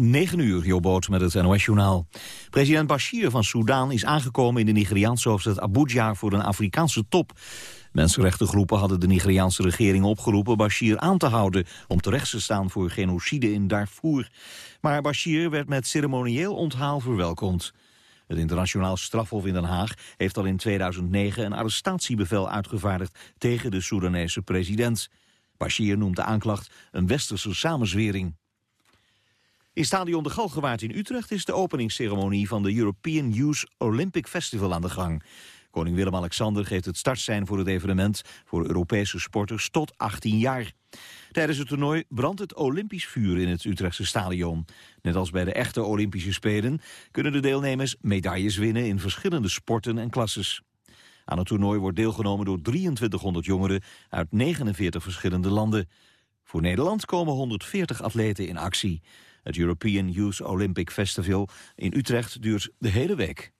9 uur, Jobboot met het NOS-journaal. President Bashir van Soudaan is aangekomen in de Nigeriaanse hoofdstad Abuja voor een Afrikaanse top. Mensenrechtengroepen hadden de Nigeriaanse regering opgeroepen Bashir aan te houden om terecht te staan voor genocide in Darfur. Maar Bashir werd met ceremonieel onthaal verwelkomd. Het internationaal strafhof in Den Haag heeft al in 2009 een arrestatiebevel uitgevaardigd tegen de Soedanese president. Bashir noemt de aanklacht een westerse samenzwering. In stadion De Galgenwaard in Utrecht is de openingsceremonie van de European Youth Olympic Festival aan de gang. Koning Willem-Alexander geeft het startsein voor het evenement voor Europese sporters tot 18 jaar. Tijdens het toernooi brandt het Olympisch vuur in het Utrechtse stadion. Net als bij de echte Olympische Spelen kunnen de deelnemers medailles winnen in verschillende sporten en klasses. Aan het toernooi wordt deelgenomen door 2300 jongeren uit 49 verschillende landen. Voor Nederland komen 140 atleten in actie. Het European Youth Olympic Festival in Utrecht duurt de hele week.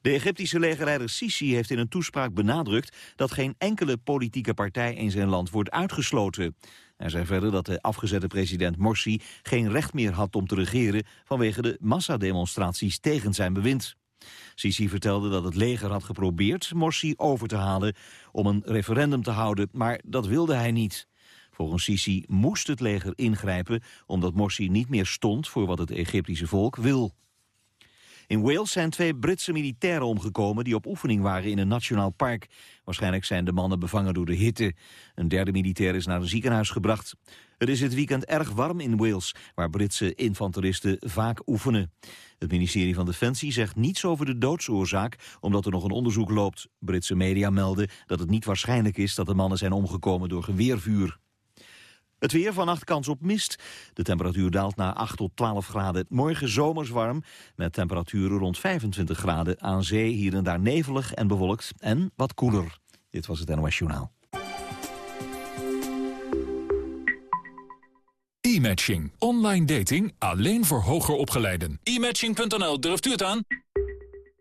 De Egyptische legerleider Sisi heeft in een toespraak benadrukt dat geen enkele politieke partij in zijn land wordt uitgesloten. Hij zei verder dat de afgezette president Morsi geen recht meer had om te regeren vanwege de massademonstraties tegen zijn bewind. Sisi vertelde dat het leger had geprobeerd Morsi over te halen om een referendum te houden, maar dat wilde hij niet. Volgens Sisi moest het leger ingrijpen omdat Morsi niet meer stond voor wat het Egyptische volk wil. In Wales zijn twee Britse militairen omgekomen die op oefening waren in een nationaal park. Waarschijnlijk zijn de mannen bevangen door de hitte. Een derde militair is naar een ziekenhuis gebracht. Het is dit weekend erg warm in Wales, waar Britse infanteristen vaak oefenen. Het ministerie van Defensie zegt niets over de doodsoorzaak, omdat er nog een onderzoek loopt. Britse media melden dat het niet waarschijnlijk is dat de mannen zijn omgekomen door geweervuur. Het weer, vannacht kans op mist. De temperatuur daalt naar 8 tot 12 graden. Morgen zomers warm, met temperaturen rond 25 graden. Aan zee hier en daar nevelig en bewolkt en wat koeler. Dit was het NOS Journaal. E-matching. Online dating alleen voor hoger opgeleiden. E-matching.nl, durft u het aan?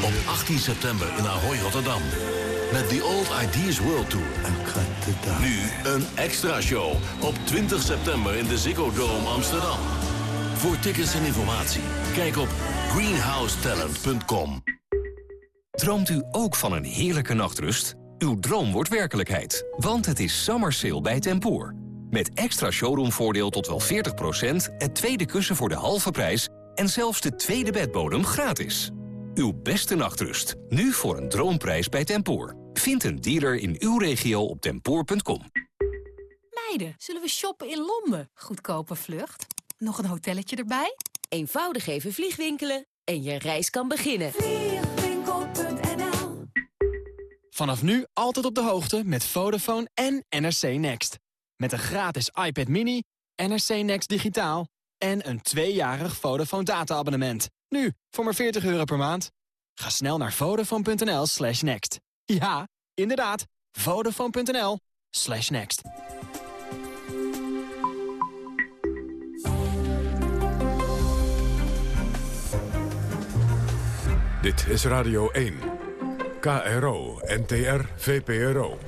Op 18 september in Ahoy, Rotterdam. Met The Old Ideas World Tour. Nu een extra show op 20 september in de Ziggo Dome Amsterdam. Voor tickets en informatie, kijk op greenhousetalent.com. Droomt u ook van een heerlijke nachtrust? Uw droom wordt werkelijkheid, want het is summer sale bij Tempoor. Met extra showroomvoordeel tot wel 40%, het tweede kussen voor de halve prijs... en zelfs de tweede bedbodem gratis. Uw beste nachtrust, nu voor een droomprijs bij Tempoor. Vind een dealer in uw regio op tempoor.com. Meiden, zullen we shoppen in Londen? Goedkope vlucht. Nog een hotelletje erbij? Eenvoudig even vliegwinkelen en je reis kan beginnen. Vliegwinkel.nl Vanaf nu altijd op de hoogte met Vodafone en NRC Next. Met een gratis iPad mini, NRC Next digitaal... en een tweejarig Vodafone data-abonnement. Nu, voor maar 40 euro per maand. Ga snel naar vodafone.nl slash next. Ja, inderdaad. Vodafone.nl slash next. Dit is Radio 1. KRO, NTR, VPRO.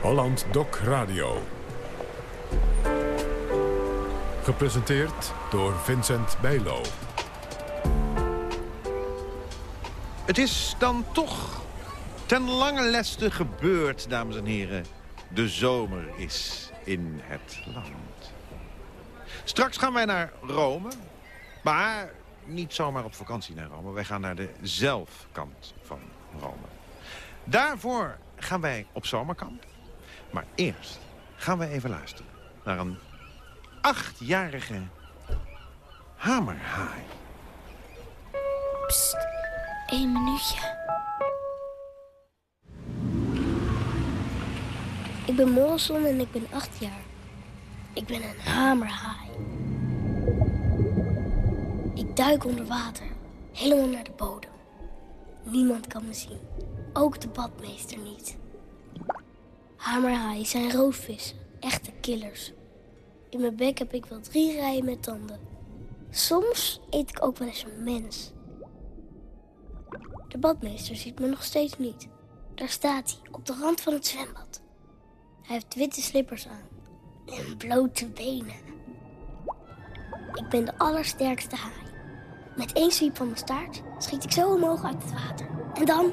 Holland Doc Radio. Gepresenteerd door Vincent Bijlo. Het is dan toch ten lange leste gebeurd, dames en heren. De zomer is in het land. Straks gaan wij naar Rome. Maar niet zomaar op vakantie naar Rome. Wij gaan naar de zelfkant van Rome. Daarvoor gaan wij op zomerkamp. Maar eerst gaan we even luisteren naar een achtjarige hamerhaai. Psst, één minuutje. Ik ben Morrison en ik ben acht jaar. Ik ben een hamerhaai. Ik duik onder water, helemaal naar de bodem. Niemand kan me zien, ook de badmeester niet. Hamerhaaien zijn roofvissen, echte killers. In mijn bek heb ik wel drie rijen met tanden. Soms eet ik ook wel eens een mens. De badmeester ziet me nog steeds niet. Daar staat hij, op de rand van het zwembad. Hij heeft witte slippers aan en blote benen. Ik ben de allersterkste haai. Met één zwiep van mijn staart schiet ik zo omhoog uit het water. En dan...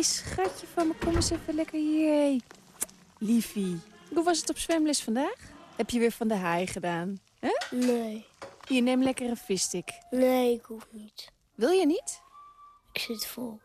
hey, schatje van me, kom eens even lekker hier. Liefie, hoe was het op zwemles vandaag? Heb je weer van de haai gedaan? Huh? Nee. Hier, neem lekker een visstick. Nee, ik hoef niet. Wil je niet? Ik zit vol.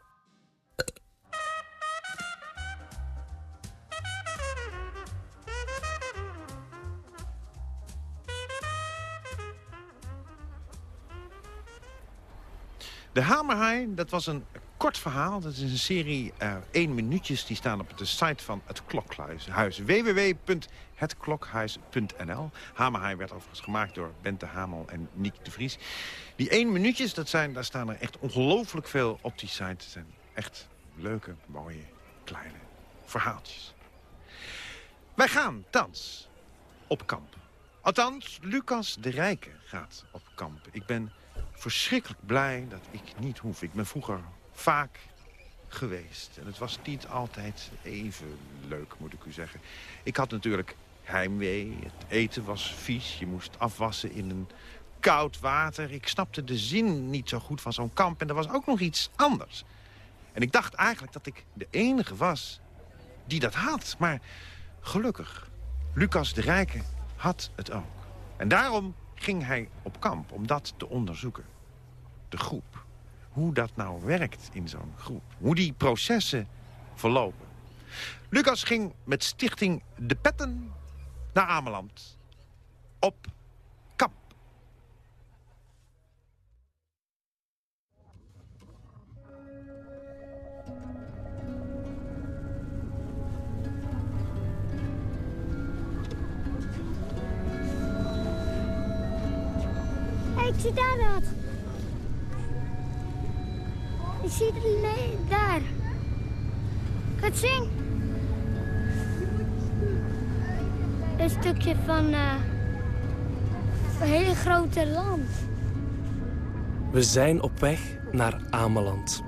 De Hamerhaai, dat was een kort verhaal. Dat is een serie uh, één minuutjes. Die staan op de site van het Klokhuis. www.hetklokhuis.nl Hamerhaai werd overigens gemaakt door Bente Hamel en Niek de Vries. Die één minuutjes, dat zijn, daar staan er echt ongelooflijk veel op die site. Het zijn echt leuke, mooie, kleine verhaaltjes. Wij gaan thans op kamp. Althans, Lucas de Rijke gaat op kamp. Ik ben verschrikkelijk blij dat ik niet hoef. Ik ben vroeger vaak geweest. En het was niet altijd even leuk, moet ik u zeggen. Ik had natuurlijk heimwee. Het eten was vies. Je moest afwassen in een koud water. Ik snapte de zin niet zo goed van zo'n kamp. En er was ook nog iets anders. En ik dacht eigenlijk dat ik de enige was die dat had. Maar gelukkig, Lucas de Rijke had het ook. En daarom ging hij op kamp om dat te onderzoeken. De groep. Hoe dat nou werkt in zo'n groep. Hoe die processen verlopen. Lucas ging met stichting De Petten naar Ameland. Op kamp. Ik zie daar wat. Ik zie het nee, daar. Gaat zien. Een stukje van uh, een hele grote land. We zijn op weg naar Ameland.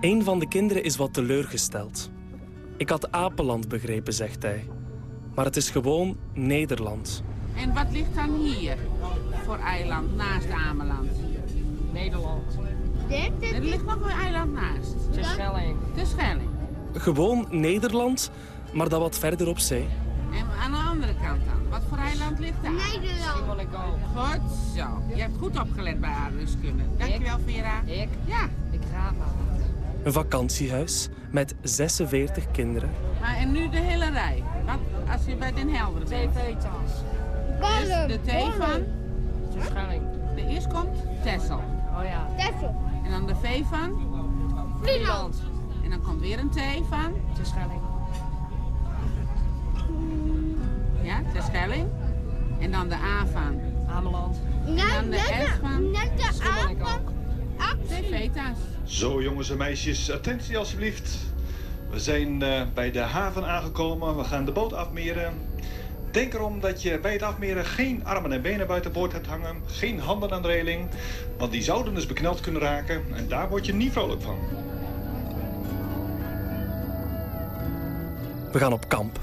Een van de kinderen is wat teleurgesteld. Ik had Apeland begrepen, zegt hij. Maar het is gewoon Nederland. En wat ligt dan hier voor eiland naast Ameland? Nederland. Er ligt nog een eiland naast. De Schelling. De Schelling. Gewoon Nederland, maar dan wat verder op zee. En aan de andere kant dan? Wat voor eiland ligt daar? Nederland. Goed zo. Je hebt goed opgelet bij aardrijkskunde. Dankjewel, Vera. Ik? Ja. Ik ga maar. Een vakantiehuis met 46 kinderen. Maar en nu de hele rij. Wat als je bij Den Helder bent? Twee veters. Dus de T van? De Schelling. De eerst komt Tessel. Oh ja. Tessel. En dan de V van? Vlieland. En dan komt weer een T van? De Schelling. Ja, de Schelling. En dan de A van? Ameland. En dan de S van? Net de A van Veta's. Zo jongens en meisjes, attentie alsjeblieft. We zijn uh, bij de haven aangekomen. We gaan de boot afmeren. Denk erom dat je bij het afmeren geen armen en benen buiten boord hebt hangen. Geen handen aan de reling. Want die zouden dus bekneld kunnen raken. En daar word je niet vrolijk van. We gaan op kamp.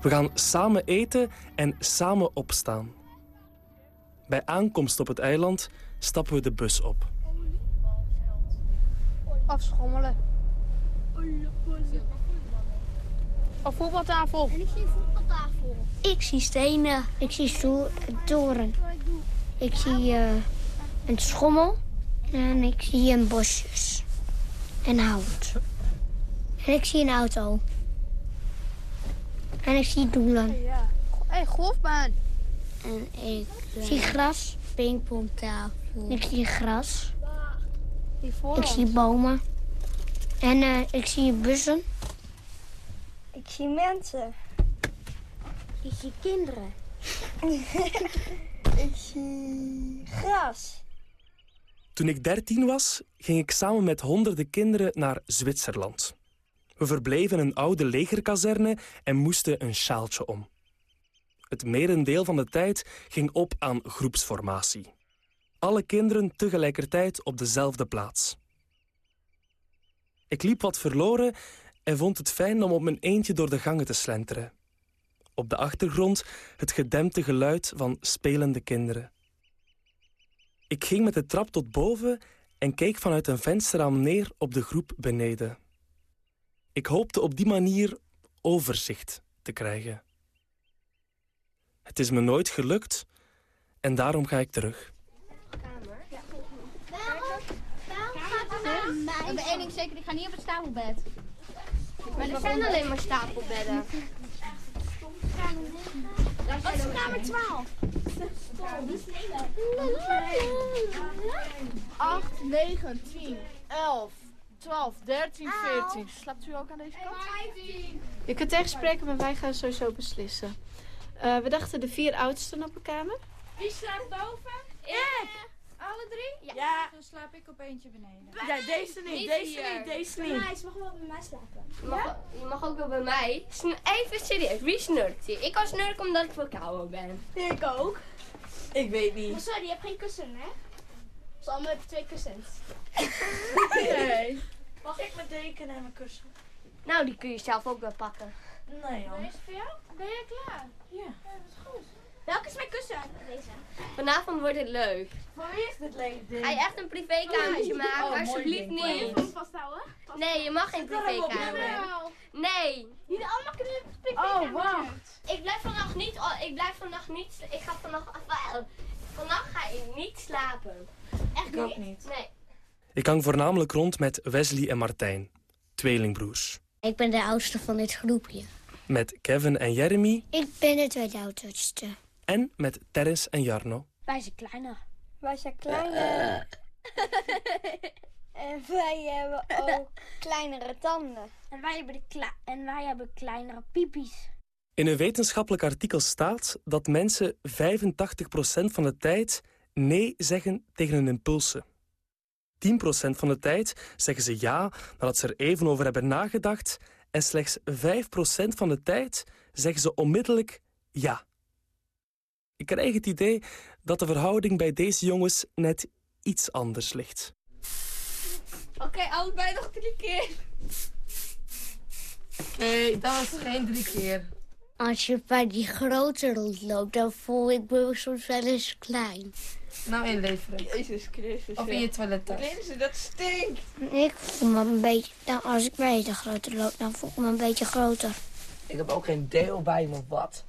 We gaan samen eten en samen opstaan. Bij aankomst op het eiland stappen we de bus op. Afschommelen. Een voetbaltafel. En ik zie een voetbaltafel. Ik zie stenen. Ik zie stoel, een toren. Ik zie eh, een schommel. En ik zie een bosjes. En hout. En ik zie een auto. En ik zie doelen. Ja. Hé, golfbaan. En ik zie gras. Pingpongtafel. Ik zie gras. Ik zie bomen. En eh, ik zie bussen. Ik zie mensen. Ik zie kinderen. ik zie gras. Toen ik 13 was, ging ik samen met honderden kinderen naar Zwitserland. We verbleven in een oude legerkazerne en moesten een sjaaltje om. Het merendeel van de tijd ging op aan groepsformatie. Alle kinderen tegelijkertijd op dezelfde plaats. Ik liep wat verloren en vond het fijn om op mijn eentje door de gangen te slenteren. Op de achtergrond het gedempte geluid van spelende kinderen. Ik ging met de trap tot boven en keek vanuit een vensterraam neer op de groep beneden. Ik hoopte op die manier overzicht te krijgen. Het is me nooit gelukt en daarom ga ik terug. We hebben één ding zeker, ik ga niet op het stapelbed. Maar er zijn alleen maar stapelbedden. Wat is kamer 12? 8, 9, 10, 11, 12, 13, 14. Slaapt u ook aan deze kant? 15. Je kunt tegenspreken, maar wij gaan sowieso beslissen. Eh, we dachten de vier oudsten op een kamer. Wie slaapt boven? Ik. Alle drie? Ja. Dan slaap ik op eentje beneden. Ja, deze niet, deze niet, deze niet. Meis, mag wel bij mij slapen. Je mag, je mag ook wel bij mij. Even serieus, wie snurkt hier? Ik kan snurken omdat ik verkouden ben. Ik ook. Ik weet Maar niet. sorry, je hebt geen kussen, hè? Zal met twee kussens. Nee. Mag ik mijn deken en mijn kussen? Nou, die kun je zelf ook wel pakken. Nee, joh. Deze voor jou? Ben je klaar? Ja. Welke is mijn kussen? Deze. Vanavond wordt het leuk. Voor wie is dit leuk? Ga je echt een privékamertje maken? Oh, mooi Alsjeblieft niet. Vasthouden? Nee, je mag geen er hem privékamer. Nee. Jullie allemaal kunnen een Oh, wacht. Ik blijf vannacht niet. oh, Ik blijf vannacht niet. Ik ga vannacht. Vannacht ga ik niet slapen. Echt Ik niet. Nee. Ik hang voornamelijk rond met Wesley en Martijn, tweelingbroers. Ik ben de oudste van dit groepje. Met Kevin en Jeremy Ik ben de tweede oudste. En met Terrence en Jarno. Wij zijn kleiner. Wij zijn kleiner. en wij hebben ook kleinere tanden. En wij hebben, de kle- en wij hebben kleinere pipies. In een wetenschappelijk artikel staat dat mensen 85% van de tijd nee zeggen tegen hun impulsen. 10% van de tijd zeggen ze ja nadat ze er even over hebben nagedacht en slechts 5% van de tijd zeggen ze onmiddellijk ja. Ik krijg het idee dat de verhouding bij deze jongens net iets anders ligt. Oké, allebei nog drie keer. Nee, dat was geen drie keer. Als je bij die grote rondloopt, dan voel ik me soms wel eens klein. Nou inleveren. Jezus Christus. Of in je toilettas. Jezus, dat stinkt. Ik voel me een beetje, nou, als ik bij de grote loop, dan voel ik me een beetje groter. Ik heb ook geen deo bij me, wat?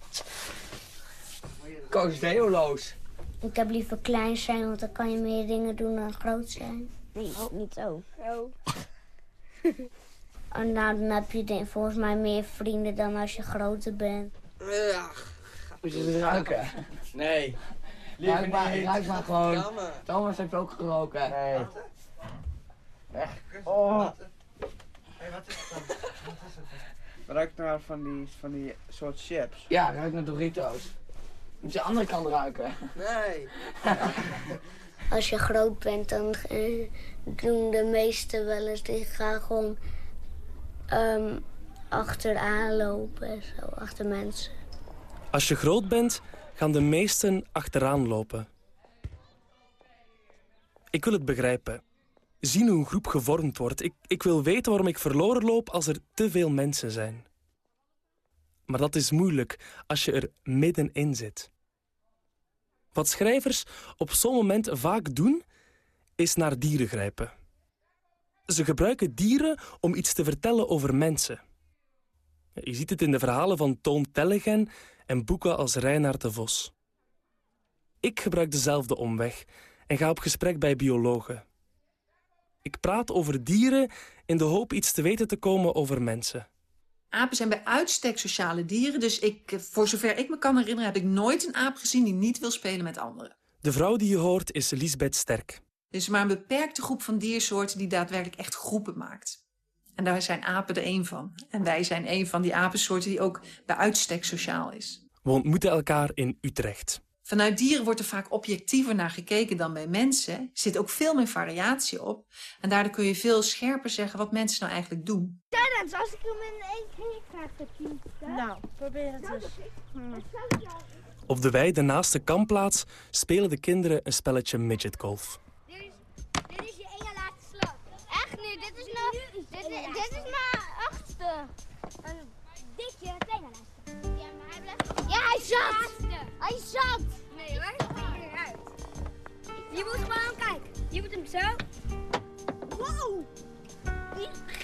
Koos deoloos. Ik heb liever klein zijn, want dan kan je meer dingen doen dan groot zijn. Nee, ook niet zo. Oh. En nou, dan heb je denk, volgens mij meer vrienden dan als je groter bent. Moet je het ruiken? Nee. Ruik maar, ruik maar gewoon. Thomas heeft ook geroken. Nee. Weg. Oh. Ruikt naar van die, van die soort chips. Ja, ruik naar Doritos. Moet je de andere kant ruiken. Nee. Als je groot bent, dan eh, doen de meesten wel eens, die gaan gewoon ehm, achteraan lopen en zo, achter mensen. Als je groot bent, gaan de meesten achteraan lopen. Ik wil het begrijpen. Zien hoe een groep gevormd wordt. Ik, ik wil weten waarom ik verloren loop als er te veel mensen zijn. Maar dat is moeilijk als je er middenin zit. Wat schrijvers op zo'n moment vaak doen, is naar dieren grijpen. Ze gebruiken dieren om iets te vertellen over mensen. Je ziet het in de verhalen van Toon Tellegen en boeken als Reinaard de Vos. Ik gebruik dezelfde omweg en ga op gesprek bij biologen. Ik praat over dieren in de hoop iets te weten te komen over mensen. Apen zijn bij uitstek sociale dieren, dus ik, voor zover ik me kan herinneren... heb ik nooit een aap gezien die niet wil spelen met anderen. De vrouw die je hoort is Lisbeth Sterk. Er is maar een beperkte groep van diersoorten die daadwerkelijk echt groepen maakt. En daar zijn apen er één van. En wij zijn één van die apensoorten die ook bij uitstek sociaal is. We ontmoeten elkaar in Utrecht. Vanuit dieren wordt er vaak objectiever naar gekeken dan bij mensen. Er zit ook veel meer variatie op. En daardoor kun je veel scherper zeggen wat mensen nou eigenlijk doen. Terrence, als ik hem in één keer krijg, je Nou, probeer het eens. Op de weide naast de kampplaats spelen de kinderen een spelletje midgetgolf. Dit is je ene laatste slag. Echt nu, dit is nog... Dit, is- dit is mijn achtste. En dit je tweede laatste. Ja, maar hij blijft... Ja, hij zat! Hij zat! Nee hoor, dat komt eruit. Je moet gewoon kijken. Je moet hem zo... Wow!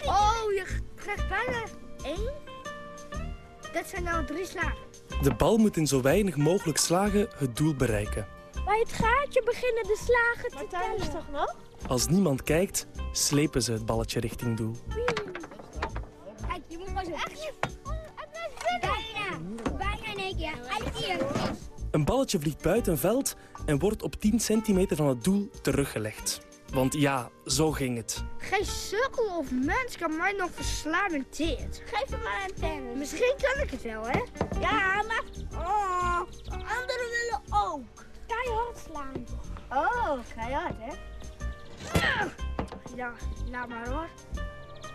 Oh, je krijgt bijna één. Dat zijn nou drie slagen. De bal moet in zo weinig mogelijk slagen het doel bereiken. Bij het gaatje beginnen de slagen te tellen. is toch nog? Als niemand kijkt, slepen ze het balletje richting doel. Kijk, je moet maar zo echt... Keer. En. Een balletje vliegt buiten veld en wordt op 10 centimeter van het doel teruggelegd. Want ja, zo ging het. Geen sukkel of mens kan mij nog verslaan met dit. Geef hem maar een tennis. Misschien kan ik het wel, hè? Ja, maar... Oh, anderen willen ook. Keihard slaan. Oh, keihard, hè? Ja, laat maar hoor.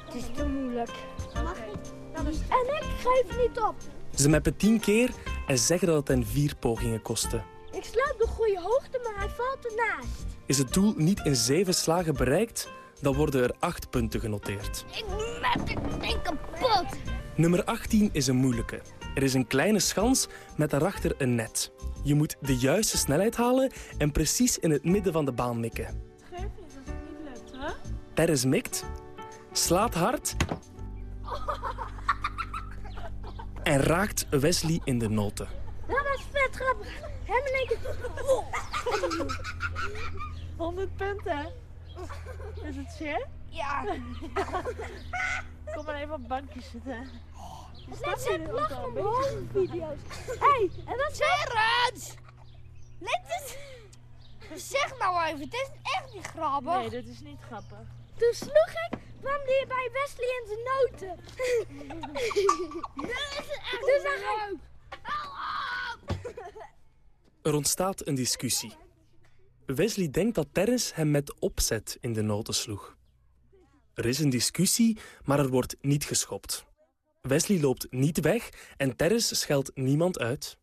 Het is te moeilijk. Mag ik? En ik geef niet op. Ze meppen 10 keer en zeggen dat het hen vier pogingen kostte. Ik sla op de goede hoogte, maar hij valt ernaast. Is het doel niet in zeven slagen bereikt, dan worden er 8 punten genoteerd. Ik maak dit ding kapot. Nummer 18 is een moeilijke. Er is een kleine schans met daarachter een net. Je moet de juiste snelheid halen en precies in het midden van de baan mikken. Geef niet als het niet lukt, hè? Teres mikt, slaat hard en raakt Wesley in de noten. Dat was vet grappig. Hem en ik... 100 punten. Is het zeer? Ja. Kom maar even op het bankje zitten. Lachen om video's. Hé, hey, en dat Terrence! Net is... Zeg nou even, het is echt niet grappig. Nee, dit is niet grappig. Toen sloeg ik, kwam die bij Wesley in zijn noten. dat is echt ik... Er ontstaat een discussie. Wesley denkt dat Terrence hem met opzet in de noten sloeg. Er is een discussie, maar er wordt niet geschopt. Wesley loopt niet weg en Terrence scheldt niemand uit.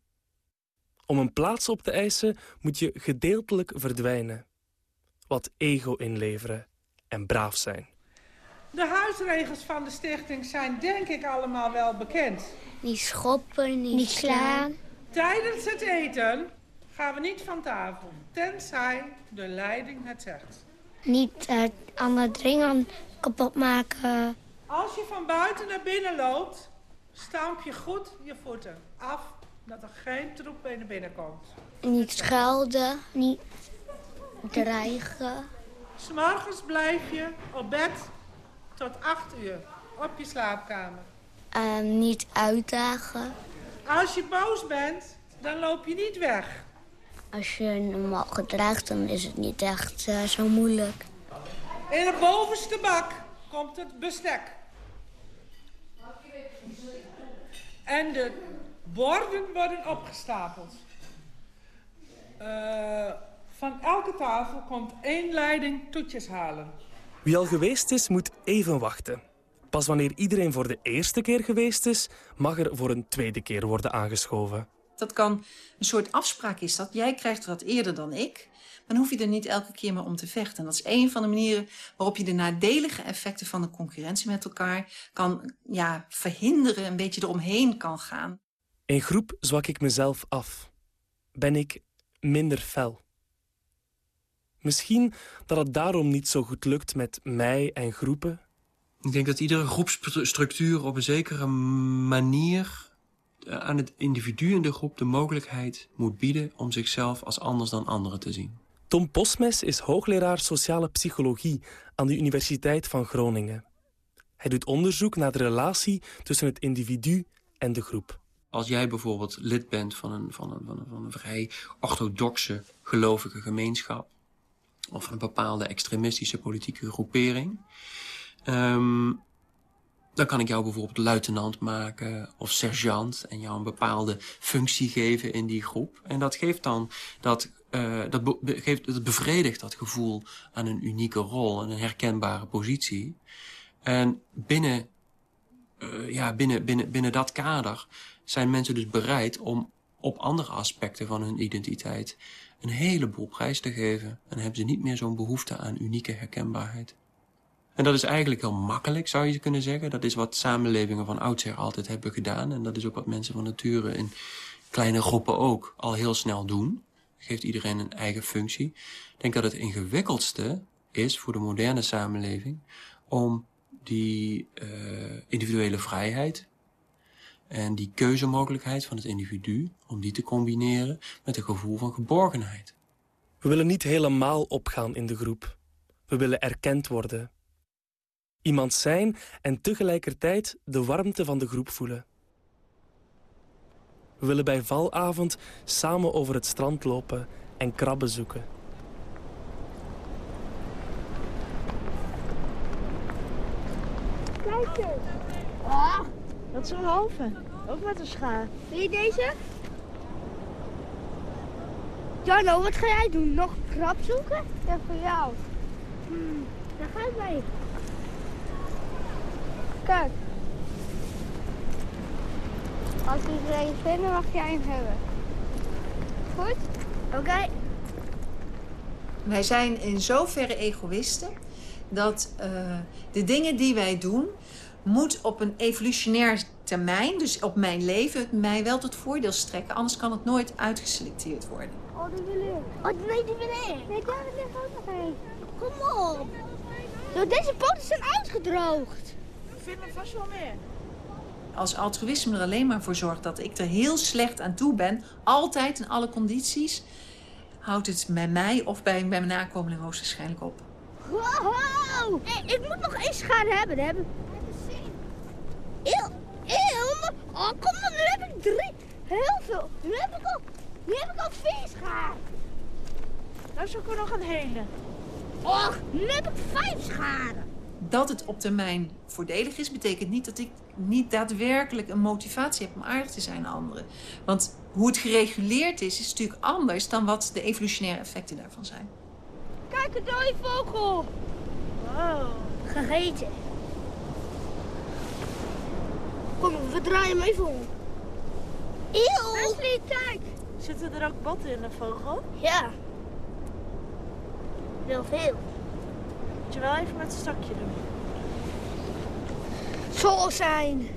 Om een plaats op te eisen moet je gedeeltelijk verdwijnen. Wat ego inleveren en braaf zijn. De huisregels van de stichting zijn denk ik allemaal wel bekend. Niet schoppen, niet, Niet slaan. Tijdens het eten gaan we niet van tafel, tenzij de leiding het zegt. Niet uh, andere dingen kapot maken. Als je van buiten naar binnen loopt, stamp je goed je voeten af dat er geen troep naar binnen komt. Niet schelden, niet dreigen. S'morgens blijf je op bed tot 8 uur op je slaapkamer. Uh, niet uitdagen. Als je boos bent, dan loop je niet weg. Als je normaal gedraagt, dan is het niet echt uh, zo moeilijk. In de bovenste bak komt het bestek. En de borden worden opgestapeld. Uh, van elke tafel komt één leiding toetjes halen. Wie al geweest is, moet even wachten. Pas wanneer iedereen voor de eerste keer geweest is, mag er voor een tweede keer worden aangeschoven. Dat kan een soort afspraak is dat. Jij krijgt wat eerder dan ik. Dan hoef je er niet elke keer meer om te vechten. En dat is een van de manieren waarop je de nadelige effecten van de concurrentie met elkaar kan ja, verhinderen, een beetje eromheen kan gaan. In groep zwak ik mezelf af. Ben ik minder fel. Misschien dat het daarom niet zo goed lukt met mij en groepen. Ik denk dat iedere groepsstructuur op een zekere manier eh, aan het individu in de groep de mogelijkheid moet bieden om zichzelf als anders dan anderen te zien. Tom Posmes is hoogleraar sociale psychologie aan de Universiteit van Groningen. Hij doet onderzoek naar de relatie tussen het individu en de groep. Als jij bijvoorbeeld lid bent van een, van een, van een, van een vrij orthodoxe gelovige gemeenschap... of een bepaalde extremistische politieke groepering... Um, dan kan ik jou bijvoorbeeld luitenant maken of sergeant... en jou een bepaalde functie geven in die groep. En dat geeft dan dat uh, dat, geeft, dat bevredigt dat gevoel aan een unieke rol en een herkenbare positie. En binnen, uh, ja, binnen, binnen, binnen dat kader zijn mensen dus bereid om op andere aspecten van hun identiteit een heleboel prijs te geven. En hebben ze niet meer zo'n behoefte aan unieke herkenbaarheid. En dat is eigenlijk heel makkelijk, zou je kunnen zeggen. Dat is wat samenlevingen van oudsher altijd hebben gedaan. En dat is ook wat mensen van nature in kleine groepen ook al heel snel doen. Geeft iedereen een eigen functie. Ik denk dat het ingewikkeldste is voor de moderne samenleving om die uh, individuele vrijheid en die keuzemogelijkheid van het individu, om die te combineren met een gevoel van geborgenheid. We willen niet helemaal opgaan in de groep. We willen erkend worden. Iemand zijn en tegelijkertijd de warmte van de groep voelen. We willen bij valavond samen over het strand lopen en krabben zoeken. Kijk eens. Ah, dat is een halve. Ook met een schaar. Wil je deze? Jarno, wat ga jij doen? Nog krab zoeken? Ja, voor jou. Hmm, daar ga ik mee. Kijk. Als we er een vinden, mag jij hem hebben. Goed? Oké. Wij zijn in zoverre egoïsten dat uh, de dingen die wij doen... moet op een evolutionair termijn, dus op mijn leven... mij wel tot voordeel strekken. Anders kan het nooit uitgeselecteerd worden. Oh, die wil ik. Oh, nee, die wil ik. Nee, daar ligt ook nog een. Kom op. Nou, deze poten zijn uitgedroogd. Ik vind er vast wel meer als altruïsme er alleen maar voor zorgt dat ik er heel slecht aan toe ben, altijd in alle condities, houdt het bij mij of bij, bij mijn nakomelingen hoogstwaarschijnlijk op. Wow! Ik moet nog één schaar hebben. Hebben Eeuw, eeuw. Oh, kom nu heb ik drie. Heel veel. Nu heb ik al, nu heb ik al vier schaar. Nou zoeken we nog een hele. Och, nu heb ik vijf scharen. Dat het op termijn voordelig is, betekent niet dat ik niet daadwerkelijk een motivatie heb om aardig te zijn aan anderen. Want hoe het gereguleerd is, is natuurlijk anders dan wat de evolutionaire effecten daarvan zijn. Kijk, een dode vogel. Wow, gegeten. Kom, we draaien hem even om. Eeuw! Wesley, kijk. Zitten er ook botten in de vogel? Ja. Heel veel. Moet je wel even met het stakje doen. Zo zijn.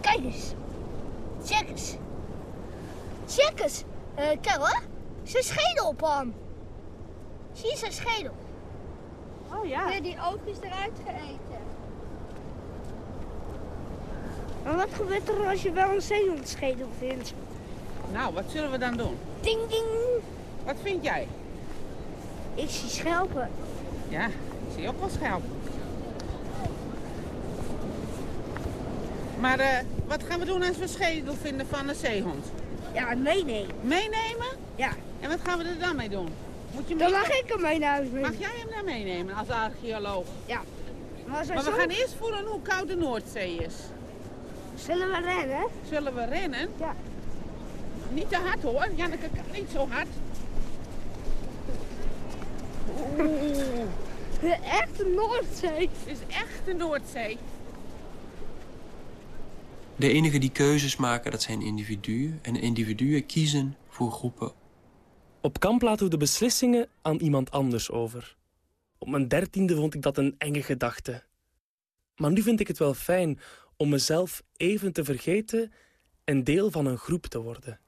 Kijk eens. Check eens. Check eens. Uh, kijk hoor. Zijn schedel op hem. Zie je zijn schedel? Oh ja. Nee, die oogjes eruit geëten. Maar wat gebeurt er als je wel een zeehondschedel vindt? Nou, wat zullen we dan doen? Ding, ding. Wat vind jij? Ik zie schelpen. Ja, ik zie ook wel schelpen. Maar uh, wat gaan we doen als we een schedel vinden van een zeehond? Ja, meenemen. Meenemen? Ja. En wat gaan we er dan mee doen? Moet je dan mag ik hem mee naar huis Mag jij hem dan meenemen als archeoloog? Ja. Maar, maar we gaan eerst voelen hoe koud de Noordzee is. Zullen we rennen? Zullen we rennen? Ja. Niet te hard hoor, Janneke kan niet zo hard. Oeh. Echt de Noordzee. Het is echt de Noordzee. De enigen die keuzes maken, dat zijn individuen. En individuen kiezen voor groepen. Op kamp laten we de beslissingen aan iemand anders over. Op mijn dertiende vond ik dat een enge gedachte. Maar nu vind ik het wel fijn om mezelf even te vergeten en deel van een groep te worden.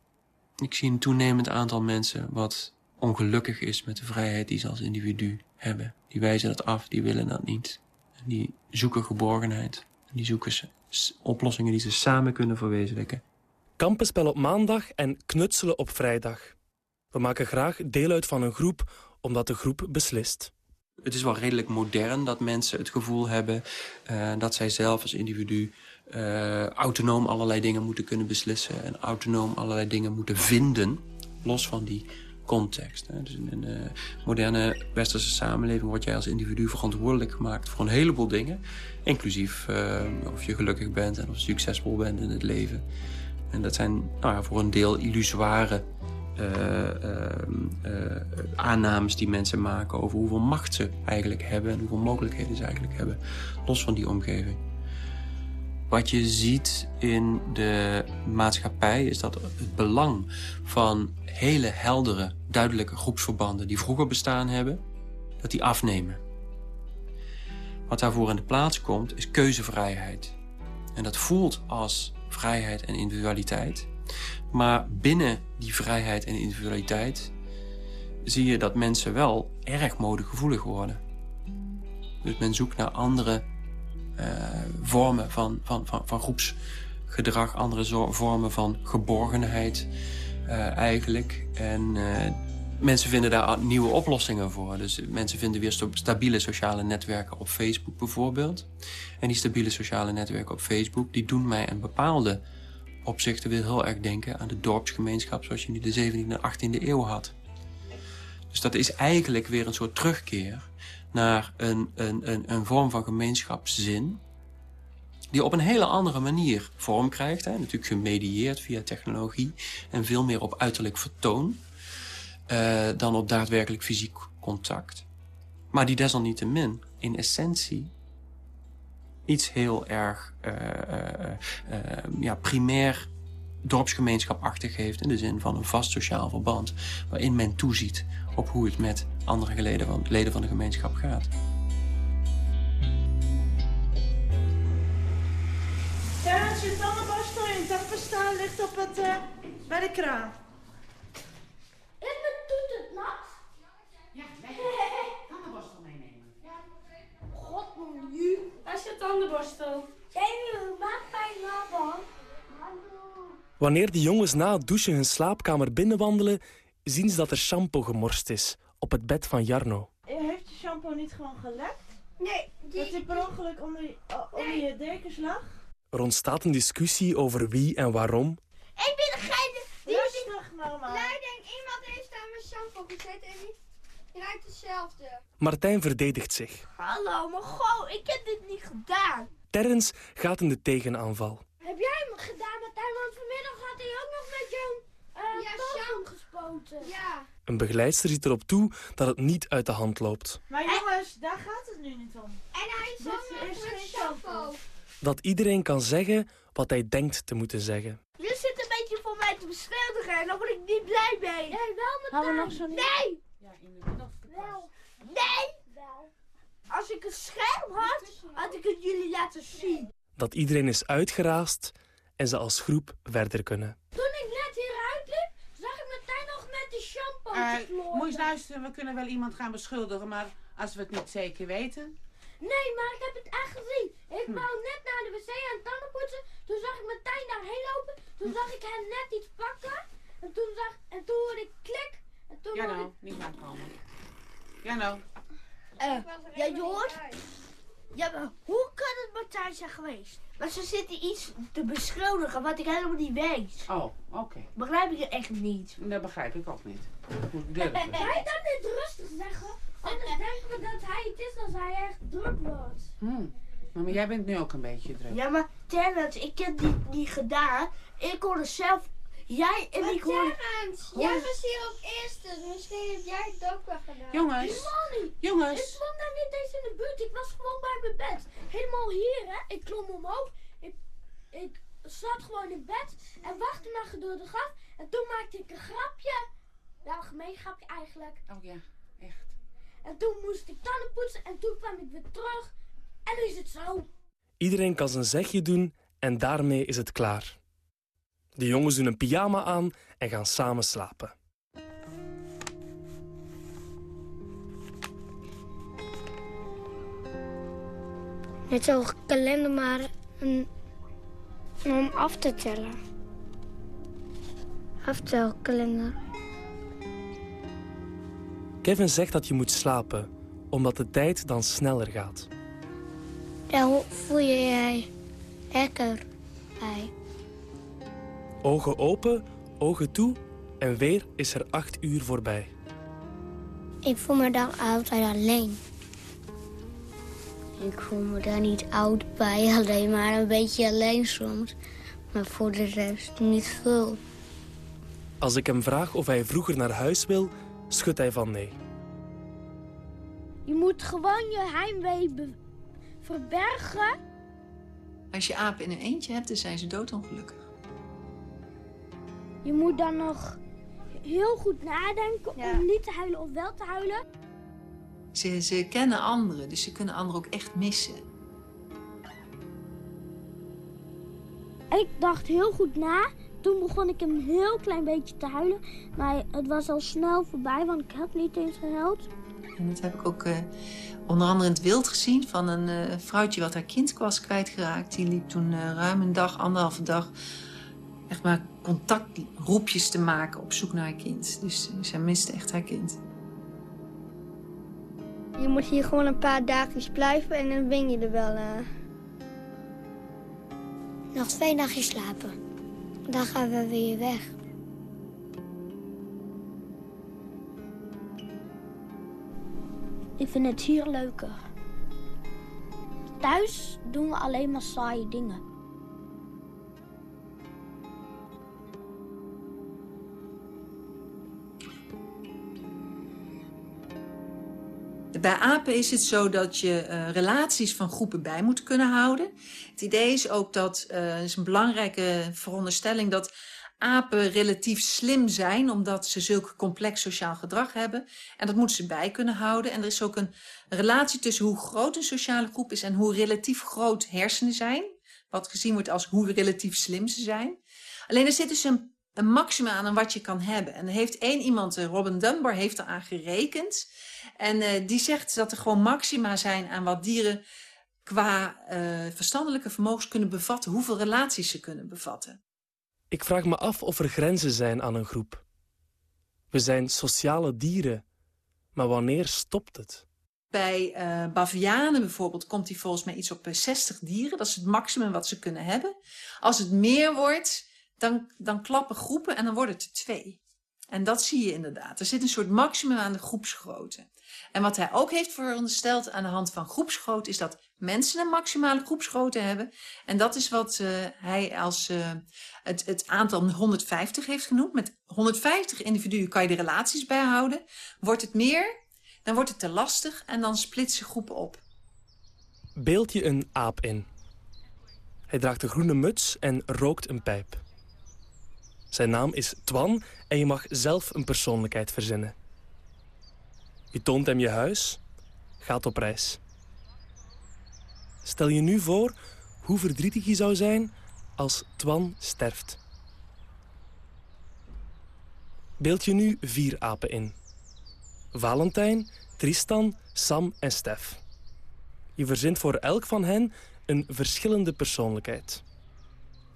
Ik zie een toenemend aantal mensen wat ongelukkig is met de vrijheid die ze als individu hebben. Die wijzen dat af, die willen dat niet. En Die zoeken geborgenheid. Die zoeken oplossingen die ze samen kunnen verwezenlijken. Kampenspel op maandag en knutselen op vrijdag. We maken graag deel uit van een groep, omdat de groep beslist. Het is wel redelijk modern dat mensen het gevoel hebben eh, dat zij zelf als individu eh, autonoom allerlei dingen moeten kunnen beslissen en autonoom allerlei dingen moeten vinden, los van die context. Hè. Dus in een eh, moderne westerse samenleving word jij als individu verantwoordelijk gemaakt voor een heleboel dingen, inclusief of je gelukkig bent en of succesvol bent in het leven. En dat zijn nou ja, voor een deel illusoire aannames die mensen maken over hoeveel macht ze eigenlijk hebben en hoeveel mogelijkheden ze eigenlijk hebben, los van die omgeving. Wat je ziet in de maatschappij is dat het belang van hele heldere, duidelijke groepsverbanden die vroeger bestaan hebben, dat die afnemen. Wat daarvoor in de plaats komt is keuzevrijheid. En dat voelt als vrijheid en individualiteit. Maar binnen die vrijheid en individualiteit zie je dat mensen wel erg modegevoelig worden. Dus men zoekt naar andere eh, vormen van, van, van, van groepsgedrag, andere vormen van geborgenheid eh, eigenlijk. En eh, mensen vinden daar nieuwe oplossingen voor. Dus mensen vinden weer stabiele sociale netwerken op Facebook bijvoorbeeld. En die stabiele sociale netwerken op Facebook, die doen mij een bepaalde opzichten weer heel erg denken aan de dorpsgemeenschap zoals je die de 17e en 18e eeuw had. Dus dat is eigenlijk weer een soort terugkeer naar een, een, een, een vorm van gemeenschapszin die op een hele andere manier vorm krijgt. Hè? Natuurlijk gemedieerd via technologie en veel meer op uiterlijk vertoon eh, dan op daadwerkelijk fysiek contact. Maar die desalniettemin in essentie iets heel erg eh, eh, eh, ja, primair dorpsgemeenschapachtig heeft... in de zin van een vast sociaal verband... waarin men toeziet op hoe het met andere leden van, leden van de gemeenschap gaat. Terrence, je tandenborstel in het afbestaan ligt op het, eh, bij de kraan. Is mijn toet het nat? Ja, lekker. Tandenborstel meenemen. God, man, nu. Waar is je tandenborstel? Jamie, maak mij nou Wanneer de jongens na het douchen hun slaapkamer binnenwandelen, zien ze dat er shampoo gemorst is op het bed van Jarno. Heeft je shampoo niet gewoon gelekt? Nee, die... Dat hij per ongeluk onder, je- oh, onder je dekens lag? Er ontstaat een discussie over wie en waarom. Ik ben degene die... Rustig, mama. Leiding, iemand heeft aan mijn shampoo gezet en die ruikt hetzelfde. Martijn verdedigt zich. Hallo, maar goh, ik heb dit niet gedaan. Terrence gaat in de tegenaanval. Heb jij hem gedaan, Martijn? Want vanmiddag had hij ook nog met jouw uh, ja, Sjan gespoten. Ja. Een begeleidster ziet erop toe dat het niet uit de hand loopt. Maar jongens, daar gaat het nu niet om. En hij is is met geen shampoo. Dat iedereen kan zeggen wat hij denkt te moeten zeggen. Je zit een beetje voor mij te beschuldigen en daar word ik niet blij mee. Nee, wel Martijn. Gaan we nog zo niet- Nee! Ja, in de middag. Wel. Nee! Wel. Als ik een scherm had, had ik het jullie laten zien. Dat iedereen is uitgeraasd en ze als groep verder kunnen. Toen ik net hieruit liep, zag ik Martijn nog met de shampoo Eh, te vloeren. moet je eens luisteren, we kunnen wel iemand gaan beschuldigen, maar als we het niet zeker weten. Nee, maar ik heb het echt gezien. Ik Hm. wou net naar de wc aan tanden poetsen. Toen zag ik Martijn daarheen lopen. Toen zag ik hem net iets pakken. En toen, zag, en toen hoorde ik klik. En toen Ja nou. niet aankomen. Ja nou. Eh, ja, je hoort? Ja, maar hoe kan het Martijn zijn geweest? Maar ze zitten iets te beschuldigen wat ik helemaal niet weet. Oh, oké. Begrijp ik het echt niet. Dat begrijp ik ook niet. Hoe durf je? Kan je dan niet rustig zeggen? Anders denken we dat hij het is als hij echt druk wordt. Hmm. Maar jij bent nu ook een beetje druk. Ja, maar Terrence, ik heb die niet gedaan. Ik hoorde zelf... Jij en ik. Terrence, hoorde- jij was hier ook eerste. dus Misschien heb jij het ook wel gedaan. Jongens. Helemaal niet. Jongens. Ik woon daar niet eens in de buurt. Ik was gewoon bij mijn bed. Helemaal hier, hè. Ik klom omhoog. Ik, ik zat gewoon in bed en wachtte naar geduldig af. En toen maakte ik een grapje. Ja, een gemeen grapje eigenlijk. Oh ja, echt. En toen moest ik tanden poetsen en toen kwam ik weer terug. En nu is het zo. Iedereen kan zijn zegje doen en daarmee is het klaar. De jongens doen een pyjama aan en gaan samen slapen. Met zo'n kalender maar een, om af te tellen. Aftelkalender. Kevin zegt dat je moet slapen, omdat de tijd dan sneller gaat. Daar voel je je lekker bij. Ogen open, ogen toe en weer is er acht uur voorbij. Ik voel me dan altijd alleen. Ik voel me daar niet oud bij, alleen maar een beetje alleen soms. Maar voor de rest niet veel. Als ik hem vraag of hij vroeger naar huis wil, schudt hij van nee. Je moet gewoon je heimwee be- verbergen. Als je apen in een eentje hebt, dan zijn ze doodongelukkig. Je moet dan nog heel goed nadenken om niet te huilen of wel te huilen. Ze, ze kennen anderen, dus ze kunnen anderen ook echt missen. Ik dacht heel goed na. Toen begon ik een heel klein beetje te huilen. Maar het was al snel voorbij, want ik had niet eens gehuild. En dat heb ik ook eh, onder andere in het wild gezien van een eh, vrouwtje wat haar kind was kwijtgeraakt. Die liep toen eh, ruim een dag, anderhalve dag, echt maar contactroepjes te maken op zoek naar haar kind. Dus eh, zij miste echt haar kind. Je moet hier gewoon een paar dagjes blijven en dan ben je er wel. eh. Nog twee nachtjes slapen. Dan gaan we weer weg. Ik vind het hier leuker. Thuis doen we alleen maar saaie dingen. Bij apen is het zo dat je eh, relaties van groepen bij moet kunnen houden. Het idee is ook dat, eh is een belangrijke veronderstelling, dat apen relatief slim zijn, omdat ze zulk complex sociaal gedrag hebben. En dat moeten ze bij kunnen houden. En er is ook een relatie tussen hoe groot een sociale groep is en hoe relatief groot hersenen zijn. Wat gezien wordt als hoe relatief slim ze zijn. Alleen er zit dus een, een maxima aan wat je kan hebben. En er heeft één iemand, eh, Robin Dunbar, heeft eraan gerekend. En eh, die zegt dat er gewoon maxima zijn aan wat dieren qua eh, verstandelijke vermogens kunnen bevatten. Hoeveel relaties ze kunnen bevatten. Ik vraag me af of er grenzen zijn aan een groep. We zijn sociale dieren, maar wanneer stopt het? Bij bavianen bijvoorbeeld komt die volgens mij iets op eh, 60 dieren. Dat is het maximum wat ze kunnen hebben. Als het meer wordt, dan, dan klappen groepen en dan worden het twee. En dat zie je inderdaad. Er zit een soort maximum aan de groepsgrootte. En wat hij ook heeft verondersteld aan de hand van groepsgrootte... is dat mensen een maximale groepsgrootte hebben. En dat is wat eh, hij als eh, het, het aantal 150 heeft genoemd. Met 150 individuen kan je de relaties bijhouden. Wordt het meer, dan wordt het te lastig en dan splitsen groepen op. Beeld je een aap in. Hij draagt een groene muts en rookt een pijp. Zijn naam is Twan en je mag zelf een persoonlijkheid verzinnen. Je toont hem je huis, gaat op reis. Stel je nu voor hoe verdrietig je zou zijn als Twan sterft. Beeld je nu vier apen in. Valentijn, Tristan, Sam en Stef. Je verzint voor elk van hen een verschillende persoonlijkheid.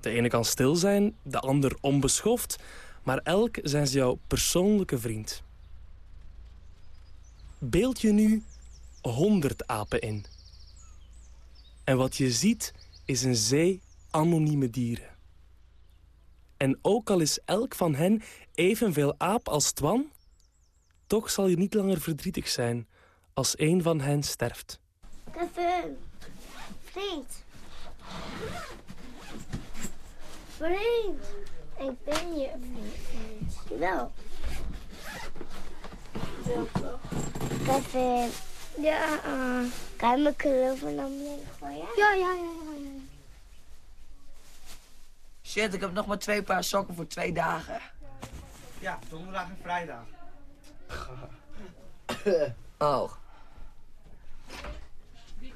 De ene kan stil zijn, de ander onbeschoft, maar elk zijn ze jouw persoonlijke vriend. Beeld je nu honderd apen in. En wat je ziet is een zee anonieme dieren. En ook al is elk van hen evenveel aap als Twan, toch zal je niet langer verdrietig zijn als een van hen sterft. Kevin. Vriend. Vriend. Ik ben je vriend. Wel. Kevin. Ja. uh, kan je mijn kleuven dan beneden gooien? Ja, ja, ja, ja. ja. Shit, ik heb nog maar twee paar sokken voor twee dagen. Ja, donderdag en vrijdag. Oh.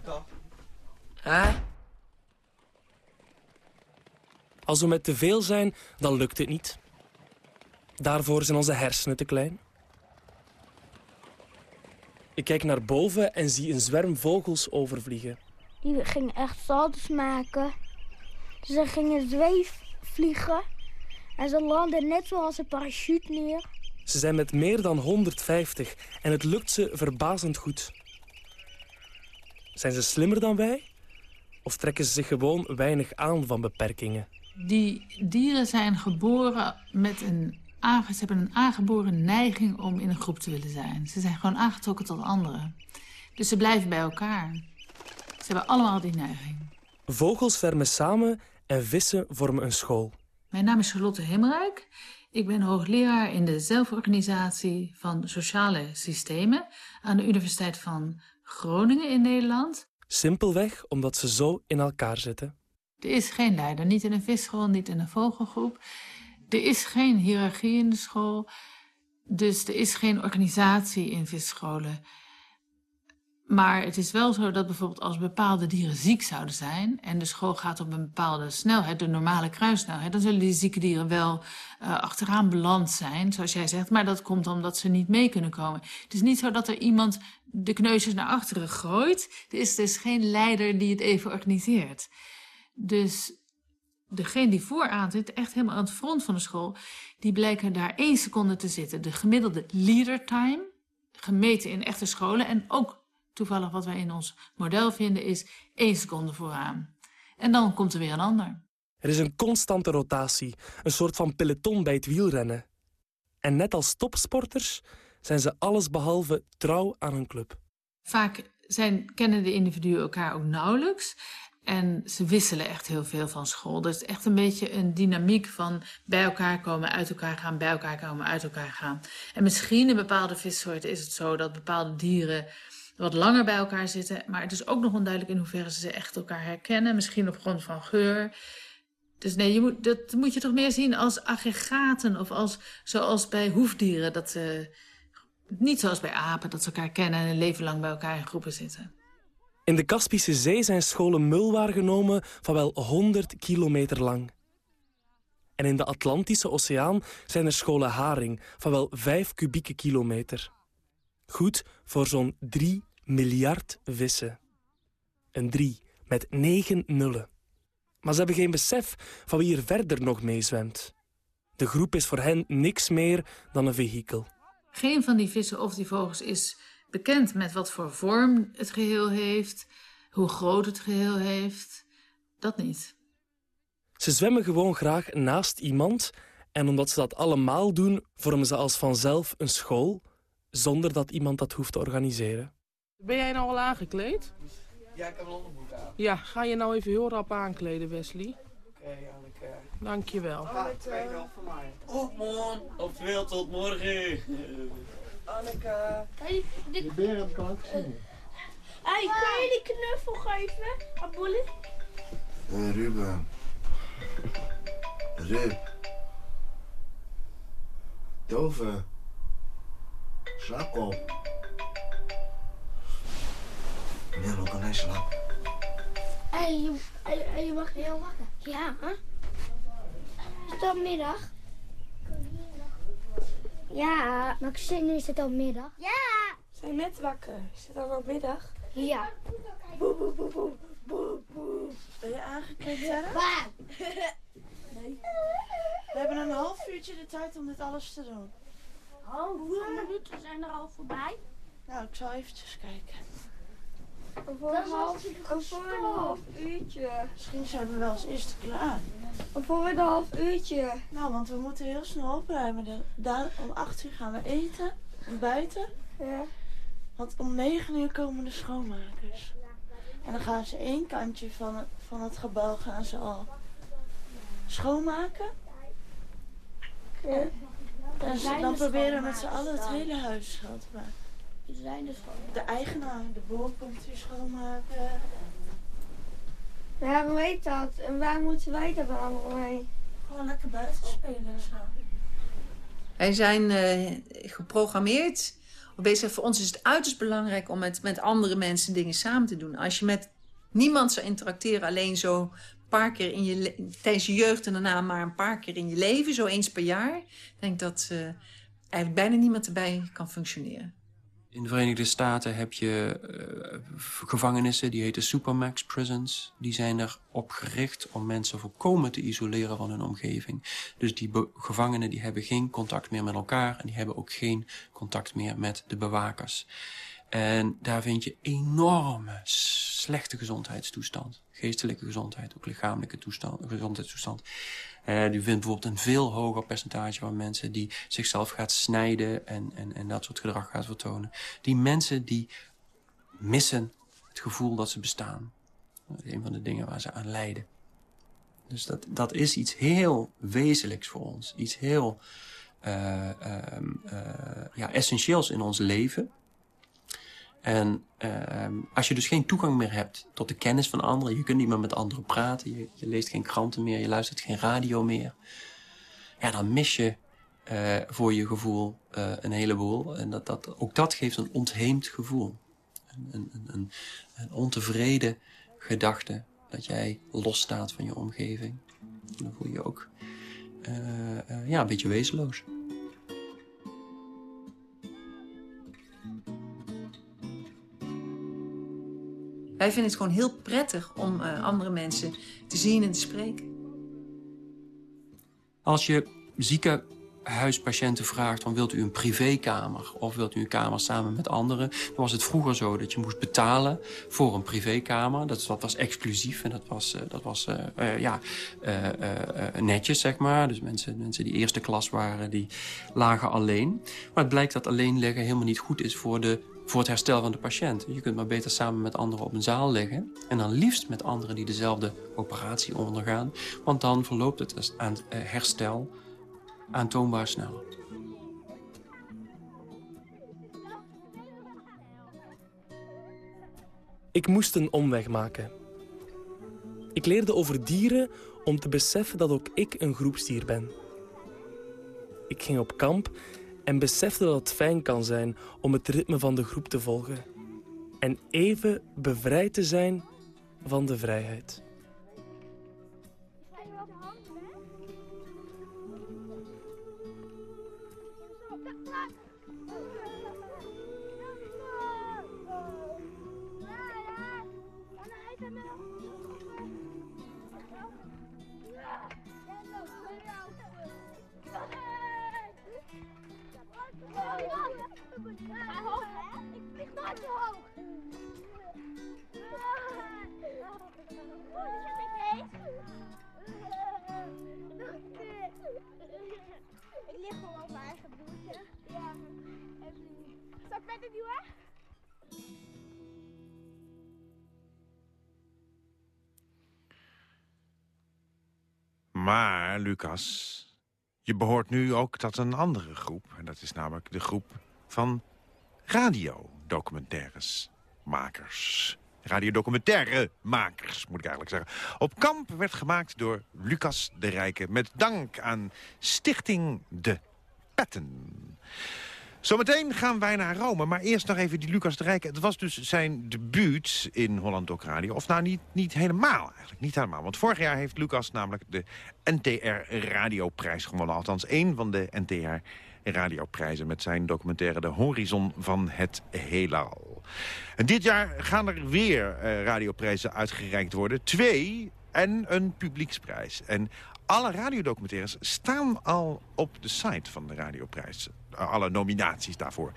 Toch? Hè? Als we met te veel zijn, dan lukt het niet. Daarvoor zijn onze hersenen te klein. Ik kijk naar boven en zie een zwerm vogels overvliegen. Die gingen echt salto's maken. Ze gingen zweefvliegen. En ze landden net zoals een parachute neer. Ze zijn met meer dan 150 en het lukt ze verbazend goed. Zijn ze slimmer dan wij? Of trekken ze zich gewoon weinig aan van beperkingen? Die dieren zijn geboren met een, ze hebben een aangeboren neiging om in een groep te willen zijn. Ze zijn gewoon aangetrokken tot anderen. Dus ze blijven bij elkaar. Ze hebben allemaal die neiging. Vogels zwermen samen en vissen vormen een school. Mijn naam is Charlotte Hemmerijk. Ik ben hoogleraar in de zelforganisatie van sociale systemen aan de Universiteit van Groningen in Nederland. Simpelweg omdat ze zo in elkaar zitten. Er is geen leider, niet in een visschool, niet in een vogelgroep. Er is geen hiërarchie in de school, dus er is geen organisatie in visscholen. Maar het is wel zo dat bijvoorbeeld als bepaalde dieren ziek zouden zijn... en de school gaat op een bepaalde snelheid, de normale kruissnelheid... dan zullen die zieke dieren wel uh, achteraan beland zijn, zoals jij zegt. Maar dat komt omdat ze niet mee kunnen komen. Het is niet zo dat er iemand de kneusjes naar achteren gooit. Er is dus geen leider die het even organiseert. Dus degene die vooraan zit, echt helemaal aan het front van de school... die blijken daar één seconde te zitten. De gemiddelde leader time, gemeten in echte scholen... en ook toevallig wat wij in ons model vinden, is één seconde vooraan. En dan komt er weer een ander. Er is een constante rotatie, een soort van peloton bij het wielrennen. En net als topsporters zijn ze allesbehalve trouw aan hun club. Vaak zijn, kennen de individuen elkaar ook nauwelijks. En ze wisselen echt heel veel van school. Dus echt een beetje een dynamiek van bij elkaar komen, uit elkaar gaan, bij elkaar komen, uit elkaar gaan. En misschien in bepaalde vissoorten is het zo dat bepaalde dieren wat langer bij elkaar zitten. Maar het is ook nog onduidelijk in hoeverre ze echt elkaar herkennen. Misschien op grond van geur. Dus nee, je moet, dat moet je toch meer zien als aggregaten. Of als, zoals bij hoefdieren. Dat, uh, niet zoals bij apen, dat ze elkaar kennen en een leven lang bij elkaar in groepen zitten. In de Kaspische Zee zijn scholen mul waargenomen van wel 100 kilometer lang. En in de Atlantische Oceaan zijn er scholen haring van wel 5 kubieke kilometer. Goed voor zo'n 3 miljard vissen. Een 3 met 9 nullen. Maar ze hebben geen besef van wie er verder nog meezwemt. De groep is voor hen niks meer dan een vehikel. Geen van die vissen of die vogels is bekend met wat voor vorm het geheel heeft, hoe groot het geheel heeft. Dat niet. Ze zwemmen gewoon graag naast iemand en omdat ze dat allemaal doen, vormen ze als vanzelf een school zonder dat iemand dat hoeft te organiseren. Ben jij nou al aangekleed? Ja, ik heb een onderbroek aan. Ja, ga je nou even heel rap aankleden, Wesley? Oké, okay, Anneke. Dankjewel. Anneke. van mij. Goed, man. Oftewel, tot morgen. Anneke. Hey, dit... De beer heb ik al gezien. Hey, kan je die knuffel geven aan Bolly? Hé, Ruben. Rub. Dove. Slaap op. Ja, dan kan hij slapen. Hé, hey, je, hey, je mag heel wakker. Ja, hè? Is het al middag? Ja, Maxine is het al middag. Ja! Zijn net wakker. Is het al middag? Ja. Boe, boe, boe, boe, boe, boe. Ben je aangekleed, Sarah? Nee. We hebben een half uurtje de tijd om dit alles te doen. Oh, hoeveel minuten zijn er al voorbij? Nou, ik zal eventjes kijken. Over een half, over een half uurtje. Misschien zijn we wel als eerste klaar. Over een half uurtje. Nou, want we moeten heel snel opruimen. Daar, om 8 uur gaan we eten, buiten. Ja. Want om 9 uur komen de schoonmakers. En dan gaan ze één kantje van het, van het gebouw gaan ze al schoonmaken. Ja. En ze, dan proberen we met z'n allen het hele huis schoon te maken. Zijn de De eigenaar, de boer komt hier schoonmaken. Ja, hoe weet dat? En waar moeten wij dat dan allemaal mee? Gewoon lekker buiten spelen en zo. Wij zijn uh, geprogrammeerd. Bezig, voor ons is het uiterst belangrijk om met, met andere mensen dingen samen te doen. Als je met niemand zou interacteren, alleen zo een paar keer in je tijdens je jeugd en daarna maar een paar keer in je leven, zo eens per jaar, denk ik dat uh, eigenlijk bijna niemand erbij kan functioneren. In de Verenigde Staten heb je uh, gevangenissen, die heten supermax prisons. Die zijn erop gericht om mensen volkomen te isoleren van hun omgeving. Dus die gevangenen die hebben geen contact meer met elkaar... en die hebben ook geen contact meer met de bewakers. En daar vind je enorme slechte gezondheidstoestand. Geestelijke gezondheid, ook lichamelijke toestand, gezondheidstoestand. Uh, u vindt bijvoorbeeld een veel hoger percentage van mensen die zichzelf gaat snijden en, en, en dat soort gedrag gaat vertonen. Die mensen die missen het gevoel dat ze bestaan. Dat is een van de dingen waar ze aan lijden. Dus dat, dat is iets heel wezenlijks voor ons. Iets heel uh, ja, essentieels in ons leven. En uh, als je dus geen toegang meer hebt tot de kennis van anderen... je kunt niet meer met anderen praten, je, je leest geen kranten meer... je luistert geen radio meer... ja, dan mis je uh, voor je gevoel uh, een heleboel. En dat, dat, ook dat geeft een ontheemd gevoel. Een, een, een, een ontevreden gedachte dat jij losstaat van je omgeving. Dan voel je je ook ja, een beetje wezenloos. Wij vinden het gewoon heel prettig om uh, andere mensen te zien en te spreken. Als je ziekenhuispatiënten vraagt... van wilt u een privékamer of wilt u een kamer samen met anderen... dan was het vroeger zo dat je moest betalen voor een privékamer. Dat, was exclusief en dat was, uh, dat was uh, ja, netjes, zeg maar. Dus mensen, mensen die eerste klas waren, die lagen alleen. Maar het blijkt dat alleen leggen helemaal niet goed is voor de voor het herstel van de patiënt. Je kunt maar beter samen met anderen op een zaal liggen. En dan liefst met anderen die dezelfde operatie ondergaan. Want dan verloopt het aan herstel aantoonbaar sneller. Ik moest een omweg maken. Ik leerde over dieren om te beseffen dat ook ik een groepsdier ben. Ik ging op kamp en besefte dat het fijn kan zijn om het ritme van de groep te volgen. En even bevrijd te zijn van de vrijheid. Maar, Lucas, je behoort nu ook tot een andere groep. En dat is namelijk de groep van radiodocumentaires makers. Radiodocumentaire makers, moet ik eigenlijk zeggen. Op kamp werd gemaakt door Lucas de Rijke... met dank aan Stichting De Petten. Zometeen gaan wij naar Rome, maar eerst nog even die Lucas de Rijke. Het was dus zijn debuut in Holland Doc Radio. Of nou, niet, niet helemaal eigenlijk, niet helemaal. Want vorig jaar heeft Lucas namelijk de NTR Radioprijs gewonnen. Althans, één van de NTR radioprijzen... met zijn documentaire De Horizon van het Heelal. En dit jaar gaan er weer uh, radioprijzen uitgereikt worden. Twee en een publieksprijs. En alle radiodocumentaires staan al op de site van de radioprijs. Uh, alle nominaties daarvoor.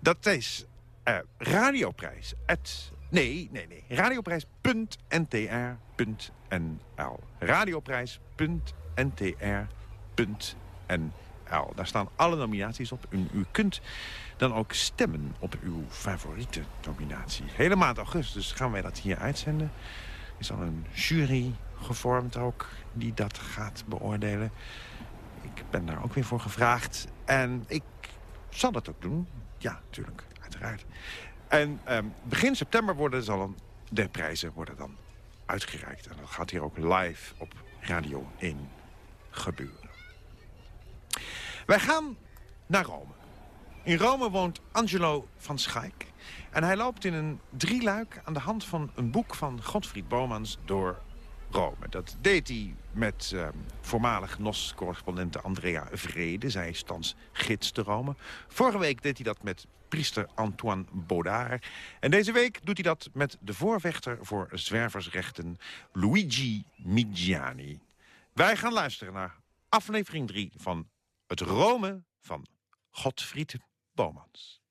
Dat is uh, radioprijs. At, nee, nee, nee. Radioprijs.ntr.nl Radioprijs.ntr.nl. Daar staan alle nominaties op. U, kunt dan ook stemmen op uw favoriete nominatie. Hele maand augustus gaan wij dat hier uitzenden. Er is al een jury gevormd ook die dat gaat beoordelen. Ik ben daar ook weer voor gevraagd. En ik zal dat ook doen. Ja, natuurlijk, uiteraard. En um, begin september worden dan, de prijzen worden dan uitgereikt. En dat gaat hier ook live op Radio 1 gebeuren. Wij gaan naar Rome. In Rome woont Angelo van Schaik. En hij loopt in een drieluik aan de hand van een boek van Godfried Bomans door Rome. Dat deed hij met uh, voormalig NOS-correspondente Andrea Vrede. Zij is thans gids te Rome. Vorige week deed hij dat met priester Antoine Baudard. En deze week doet hij dat met de voorvechter voor zwerversrechten Luigi Migiani. Wij gaan luisteren naar aflevering 3 van Het Rome van Godfried Bomans.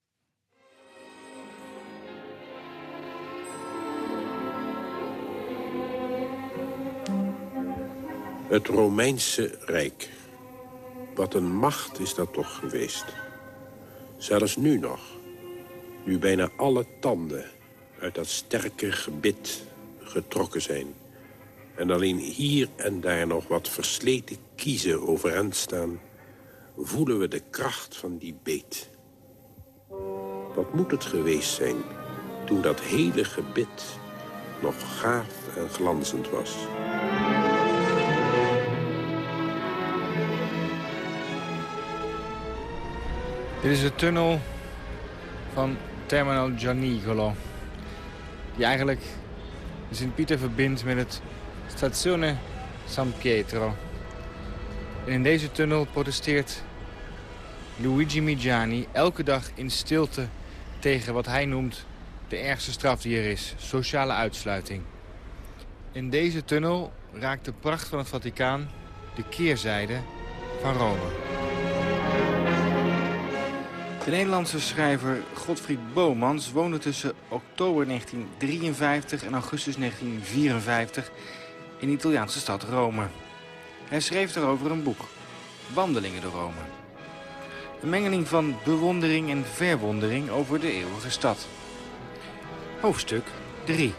Het Romeinse Rijk. Wat een macht is dat toch geweest. Zelfs nu nog. Nu bijna alle tanden uit dat sterke gebit getrokken zijn. En alleen hier en daar nog wat versleten kiezen overeind staan... voelen we de kracht van die beet. Wat moet het geweest zijn toen dat hele gebit nog gaaf en glanzend was... Dit is de tunnel van Terminal Gianigolo. Die eigenlijk Sint-Pieter verbindt met het Stazione San Pietro. En in deze tunnel protesteert Luigi Migiani elke dag in stilte tegen wat hij noemt de ergste straf die er is, sociale uitsluiting. In deze tunnel raakt de pracht van het Vaticaan de keerzijde van Rome. De Nederlandse schrijver Godfried Bomans woonde tussen oktober 1953 en augustus 1954 in de Italiaanse stad Rome. Hij schreef daarover een boek, Wandelingen door Rome. Een mengeling van bewondering en verwondering over de eeuwige stad. Hoofdstuk 3.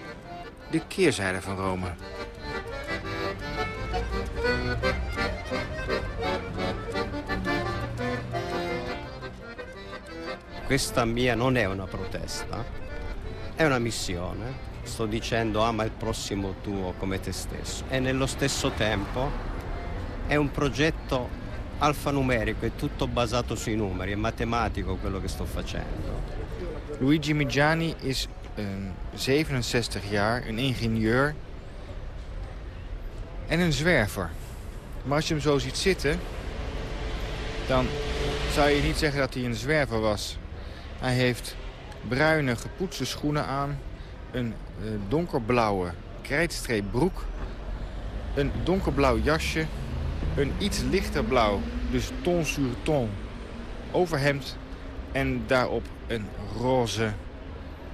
De keerzijde van Rome. Questa mia non è una protesta, è una missione. Sto dicendo ama il prossimo tuo come te stesso. E nello stesso tempo è un progetto alfanumerico, è tutto basato sui numeri, è matematico quello che sto facendo. Luigi Migiani is um, 67 jaar, een ingenieur en een zwerver. Maar als je hem zo ziet zitten, dan zou je niet zeggen dat hij een zwerver was. Hij heeft bruine gepoetste schoenen aan, een uh, donkerblauwe krijtstreepbroek, een donkerblauw jasje, een iets lichter blauw, dus ton sur ton, overhemd en daarop een roze,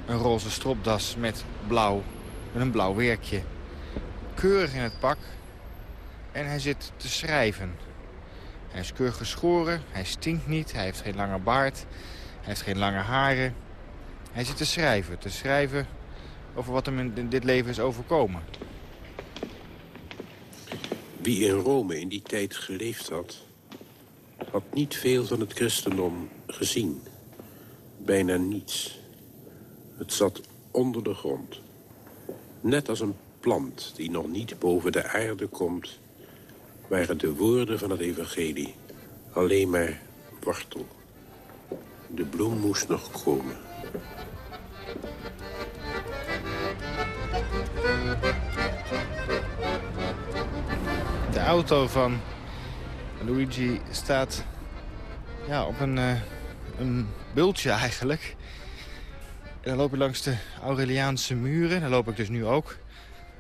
een roze stropdas met blauw, met een blauw werkje. Keurig in het pak en hij zit te schrijven. Hij is keurig geschoren, hij stinkt niet, hij heeft geen lange baard... Hij heeft geen lange haren. Hij zit te schrijven. Te schrijven over wat hem in dit leven is overkomen. Wie in Rome in die tijd geleefd had... had niet veel van het christendom gezien. Bijna niets. Het zat onder de grond. Net als een plant die nog niet boven de aarde komt... waren de woorden van het evangelie alleen maar wortel. De bloem moest nog komen. De auto van Luigi staat ja, op een, uh, een bultje eigenlijk. En dan loop ik langs de Aureliaanse muren. Daar loop ik dus nu ook.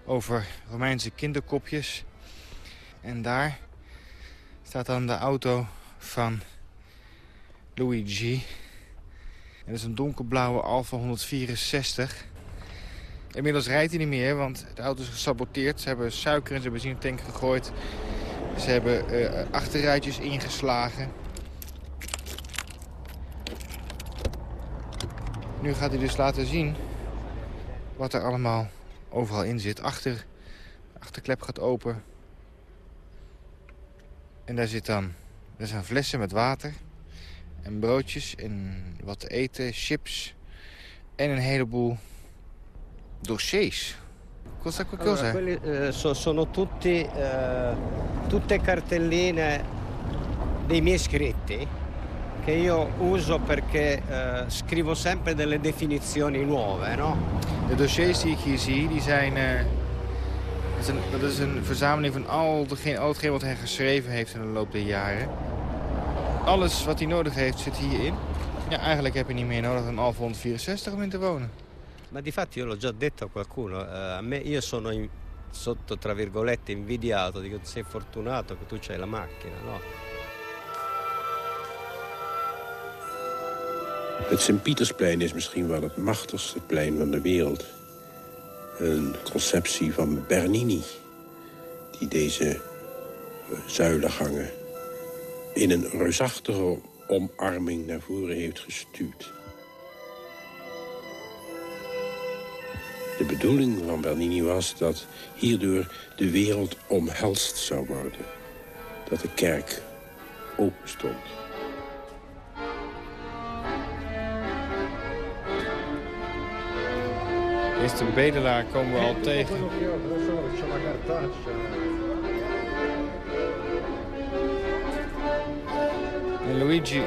Over Romeinse kinderkopjes. En daar staat dan de auto van Luigi. En dat is een donkerblauwe Alfa 164. Inmiddels rijdt hij niet meer, want de auto is gesaboteerd. Ze hebben suiker in zijn benzinetank gegooid. Ze hebben uh, achterruitjes ingeslagen. Nu gaat hij dus laten zien wat er allemaal overal in zit. Achter, de achterklep gaat open. En daar zit dan... Er zijn flessen met water en broodjes en wat te eten, chips en een heleboel dossiers. Cosa, cosa? Allora, quelli, eh, so, sono tutti, eh, tutte cartelline dei miei scritti che io uso perché eh, scrivo sempre delle definizioni nuove, no? De dossiers die ik hier zie, die zijn Dat is een, dat is een verzameling van al, hetgeen wat hij geschreven heeft in de loop der jaren. Alles wat hij nodig heeft zit hierin. Ja, eigenlijk heb je niet meer nodig dan Alfa 164 om in te wonen. Ma di fatti io l'ho già detto a qualcuno, eh, a me io sono in- sotto tra virgolette invidiato, dico sei fortunato che tu c'hai la macchina, no? Het Sint-Pietersplein is misschien wel het machtigste plein van de wereld. Een conceptie van Bernini, die deze eh, zuilengangen in een reusachtige omarming naar voren heeft gestuurd. De bedoeling van Bernini was dat hierdoor de wereld omhelst zou worden. Dat de kerk open stond. Eerste bedelaar komen we al tegen. Luigi...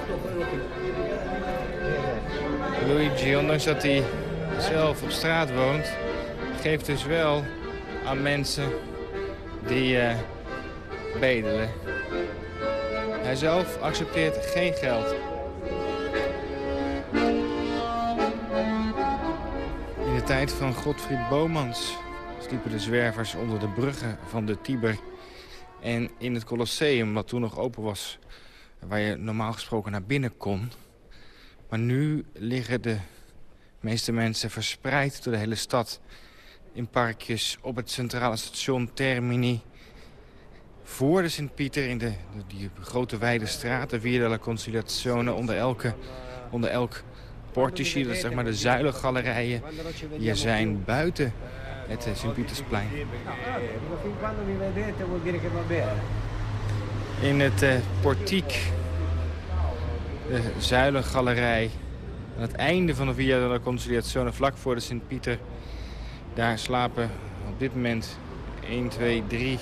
Luigi, ondanks dat hij zelf op straat woont... geeft dus wel aan mensen die eh, bedelen. Hij zelf accepteert geen geld. In de tijd van Godfried Bomans sliepen de zwervers onder de bruggen van de Tiber. En in het Colosseum, wat toen nog open was, waar je normaal gesproken naar binnen kon. Maar nu liggen de meeste mensen verspreid door de hele stad. In parkjes, op het centrale station Termini. Voor de Sint-Pieter, in de, die grote wijde straten, Via della Conciliazione, onder, elke, onder elk portici, dat is zeg maar de zuilengalerijen. Die zijn buiten het Sint-Pietersplein. In het eh, portiek, de zuilengalerij, aan het einde van de Via della Conciliazione, vlak voor de Sint-Pieter... daar slapen op dit moment 1, 2, 3,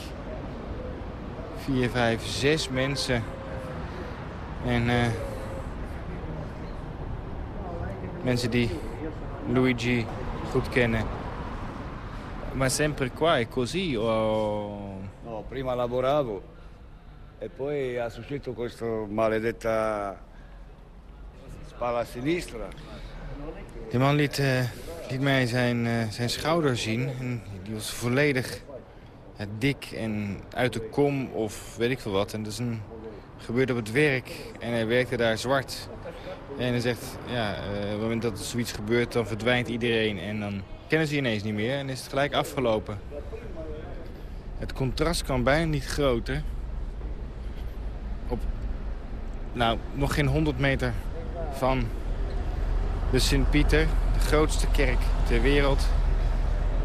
4, 5, 6 mensen. En eh, mensen die Luigi goed kennen. Ma sempre qua è così o... No, prima lavoravo e poi ha suscitato questa maledetta spalla sinistra. Die man liet, eh, liet mij zijn, eh, zijn schouder zien. En die was volledig ja, dik en uit de kom of weet ik veel wat. En dat een, gebeurde op het werk en hij werkte daar zwart. En hij zegt, ja, op het moment dat er zoiets gebeurt, dan verdwijnt iedereen. En dan kennen ze je ineens niet meer en is het gelijk afgelopen. Het contrast kan bijna niet groter. Nou, nog geen 100 meter van de Sint-Pieter, de grootste kerk ter wereld.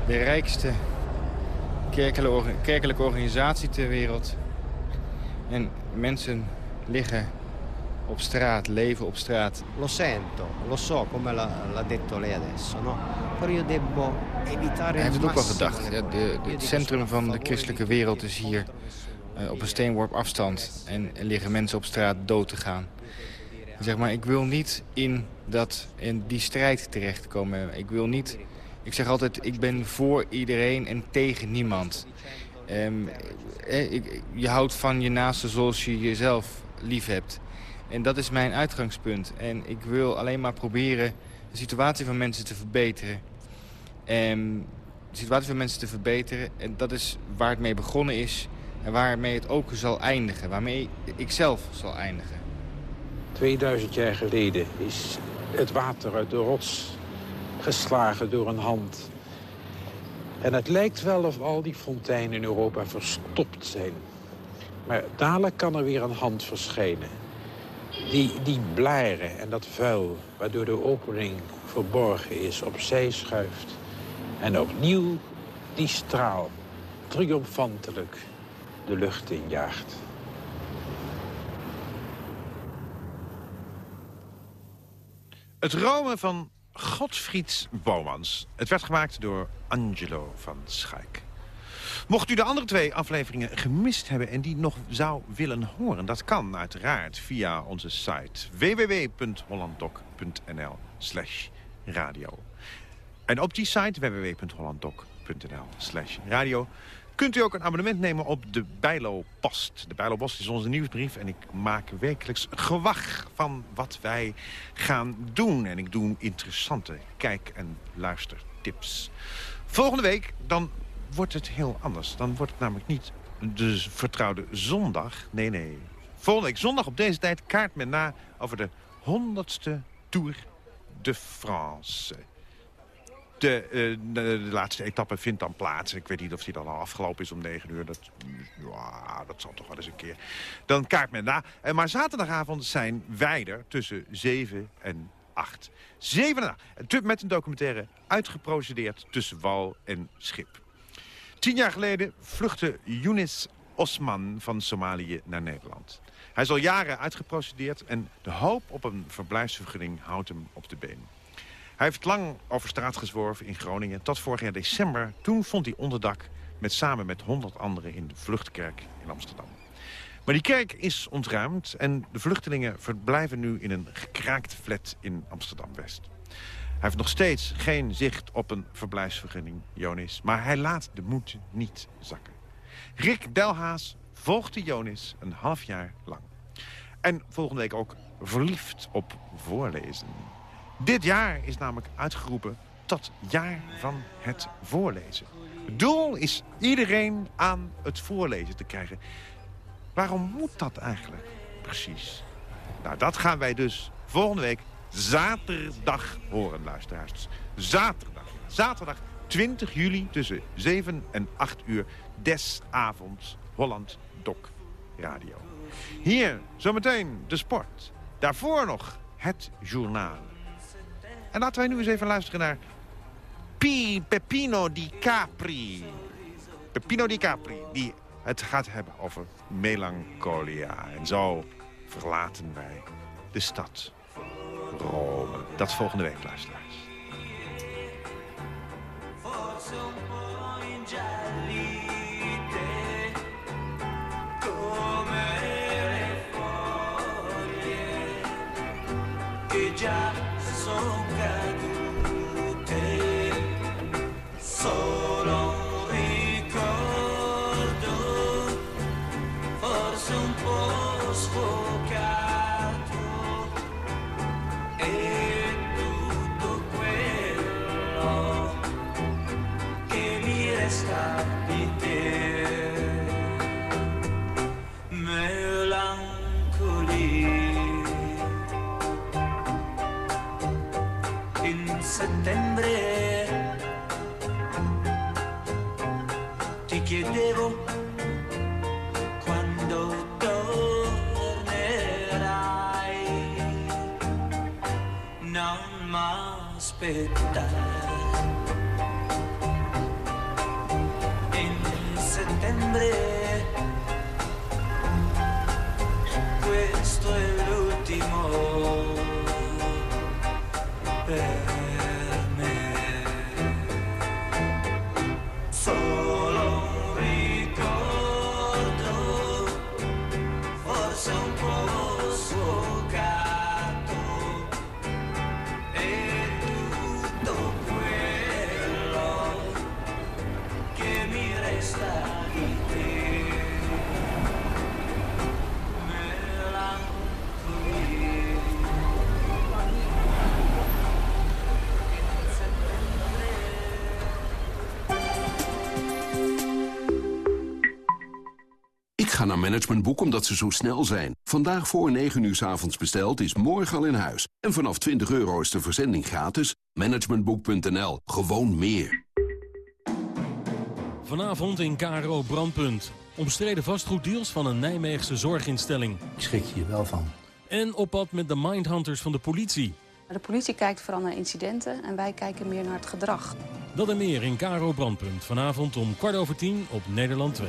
De rijkste kerkelijke, organisatie ter wereld. En mensen liggen op straat, leven op straat. Lo sento, lo so come l'ha, detto lei adesso, no? Però io devo evitare Hij heeft het ook wel gedacht. Het centrum van de christelijke wereld is hier op een steenworp afstand. En liggen mensen op straat dood te gaan. Zeg maar, ik wil niet in, dat, in die strijd terechtkomen. Ik wil niet... Ik zeg altijd, ik ben voor iedereen en tegen niemand. Ehm, eh, je houdt van je naaste zoals je jezelf lief hebt. En dat is mijn uitgangspunt. En ik wil alleen maar proberen de situatie van mensen te verbeteren. En de situatie van mensen te verbeteren. En dat is waar het mee begonnen is. En waarmee het ook zal eindigen. Waarmee ik zelf zal eindigen. 2000 jaar geleden is het water uit de rots geslagen door een hand. En het lijkt wel of al die fonteinen in Europa verstopt zijn. Maar dadelijk kan er weer een hand verschijnen. Die, die blaren en dat vuil, waardoor de opening verborgen is, opzij schuift. En opnieuw die straal, triomfantelijk, de lucht injaagt. Het Rome van Godfried Bomans. Het werd gemaakt door Angelo van Schaik. Mocht u de andere twee afleveringen gemist hebben en die nog zou willen horen... dat kan uiteraard via onze site www.hollanddoc.nl slash radio. En op die site www.hollanddoc.nl slash radio... kunt u ook een abonnement nemen op de Bijlo Post. De Bijlo Post is onze nieuwsbrief en ik maak wekelijks gewag van wat wij gaan doen. En ik doe interessante kijk- en luistertips. Volgende week dan wordt het heel anders. Dan wordt het namelijk niet de vertrouwde zondag. Nee, nee. Volgende week zondag op deze tijd kaart men na over de honderdste Tour de France. De, eh, de, de laatste etappe vindt dan plaats. Ik weet niet of die dan al afgelopen is om 9 uur. Dat, ja, dat zal toch wel eens een keer. Dan kaart men na. Eh, Maar zaterdagavond zijn wij er tussen 7 en 8. 7 en 8. Met een documentaire uitgeprocedeerd tussen wal en schip. Tien jaar geleden vluchtte Younis Osman van Somalië naar Nederland. Hij is al jaren uitgeprocedeerd en de hoop op een verblijfsvergunning houdt hem op de been. Hij heeft lang over straat gezworven in Groningen tot vorig jaar december. Toen vond hij onderdak met samen met 100 anderen in de Vluchtkerk in Amsterdam. Maar die kerk is ontruimd en de vluchtelingen verblijven nu in een gekraakt flat in Amsterdam-West. Hij heeft nog steeds geen zicht op een verblijfsvergunning, Jonis. Maar hij laat de moed niet zakken. Rick Delhaas volgde Jonis een half jaar lang. En volgende week ook verliefd op voorlezen. Dit jaar is namelijk uitgeroepen tot jaar van het voorlezen. Het doel is iedereen aan het voorlezen te krijgen. Waarom moet dat eigenlijk precies? Nou, dat gaan wij dus volgende week zaterdag horen, luisteraars. Zaterdag. Zaterdag 20 juli tussen 7 en 8 uur des avonds Holland Doc Radio. Hier zometeen de sport. Daarvoor nog het journaal. En laten wij nu eens even luisteren naar Pi Peppino di Capri. Peppino di Capri, die het gaat hebben over melancholia. En zo verlaten wij de stad Rome. Dat volgende week, luisteraars. respetar. En septiembre. Managementboek omdat ze zo snel zijn. Vandaag voor 9 uur 's avonds besteld is morgen al in huis. En vanaf 20 euro is de verzending gratis. Managementboek.nl. Gewoon meer. Vanavond in KRO Brandpunt. Omstreden vastgoeddeals van een Nijmeegse zorginstelling. Ik schrik je wel van. En op pad met de mindhunters van de politie. De politie kijkt vooral naar incidenten en wij kijken meer naar het gedrag. Dat en meer in KRO Brandpunt. Vanavond om kwart over tien op Nederland 2.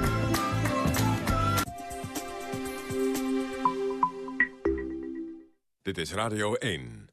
Dit is Radio 1.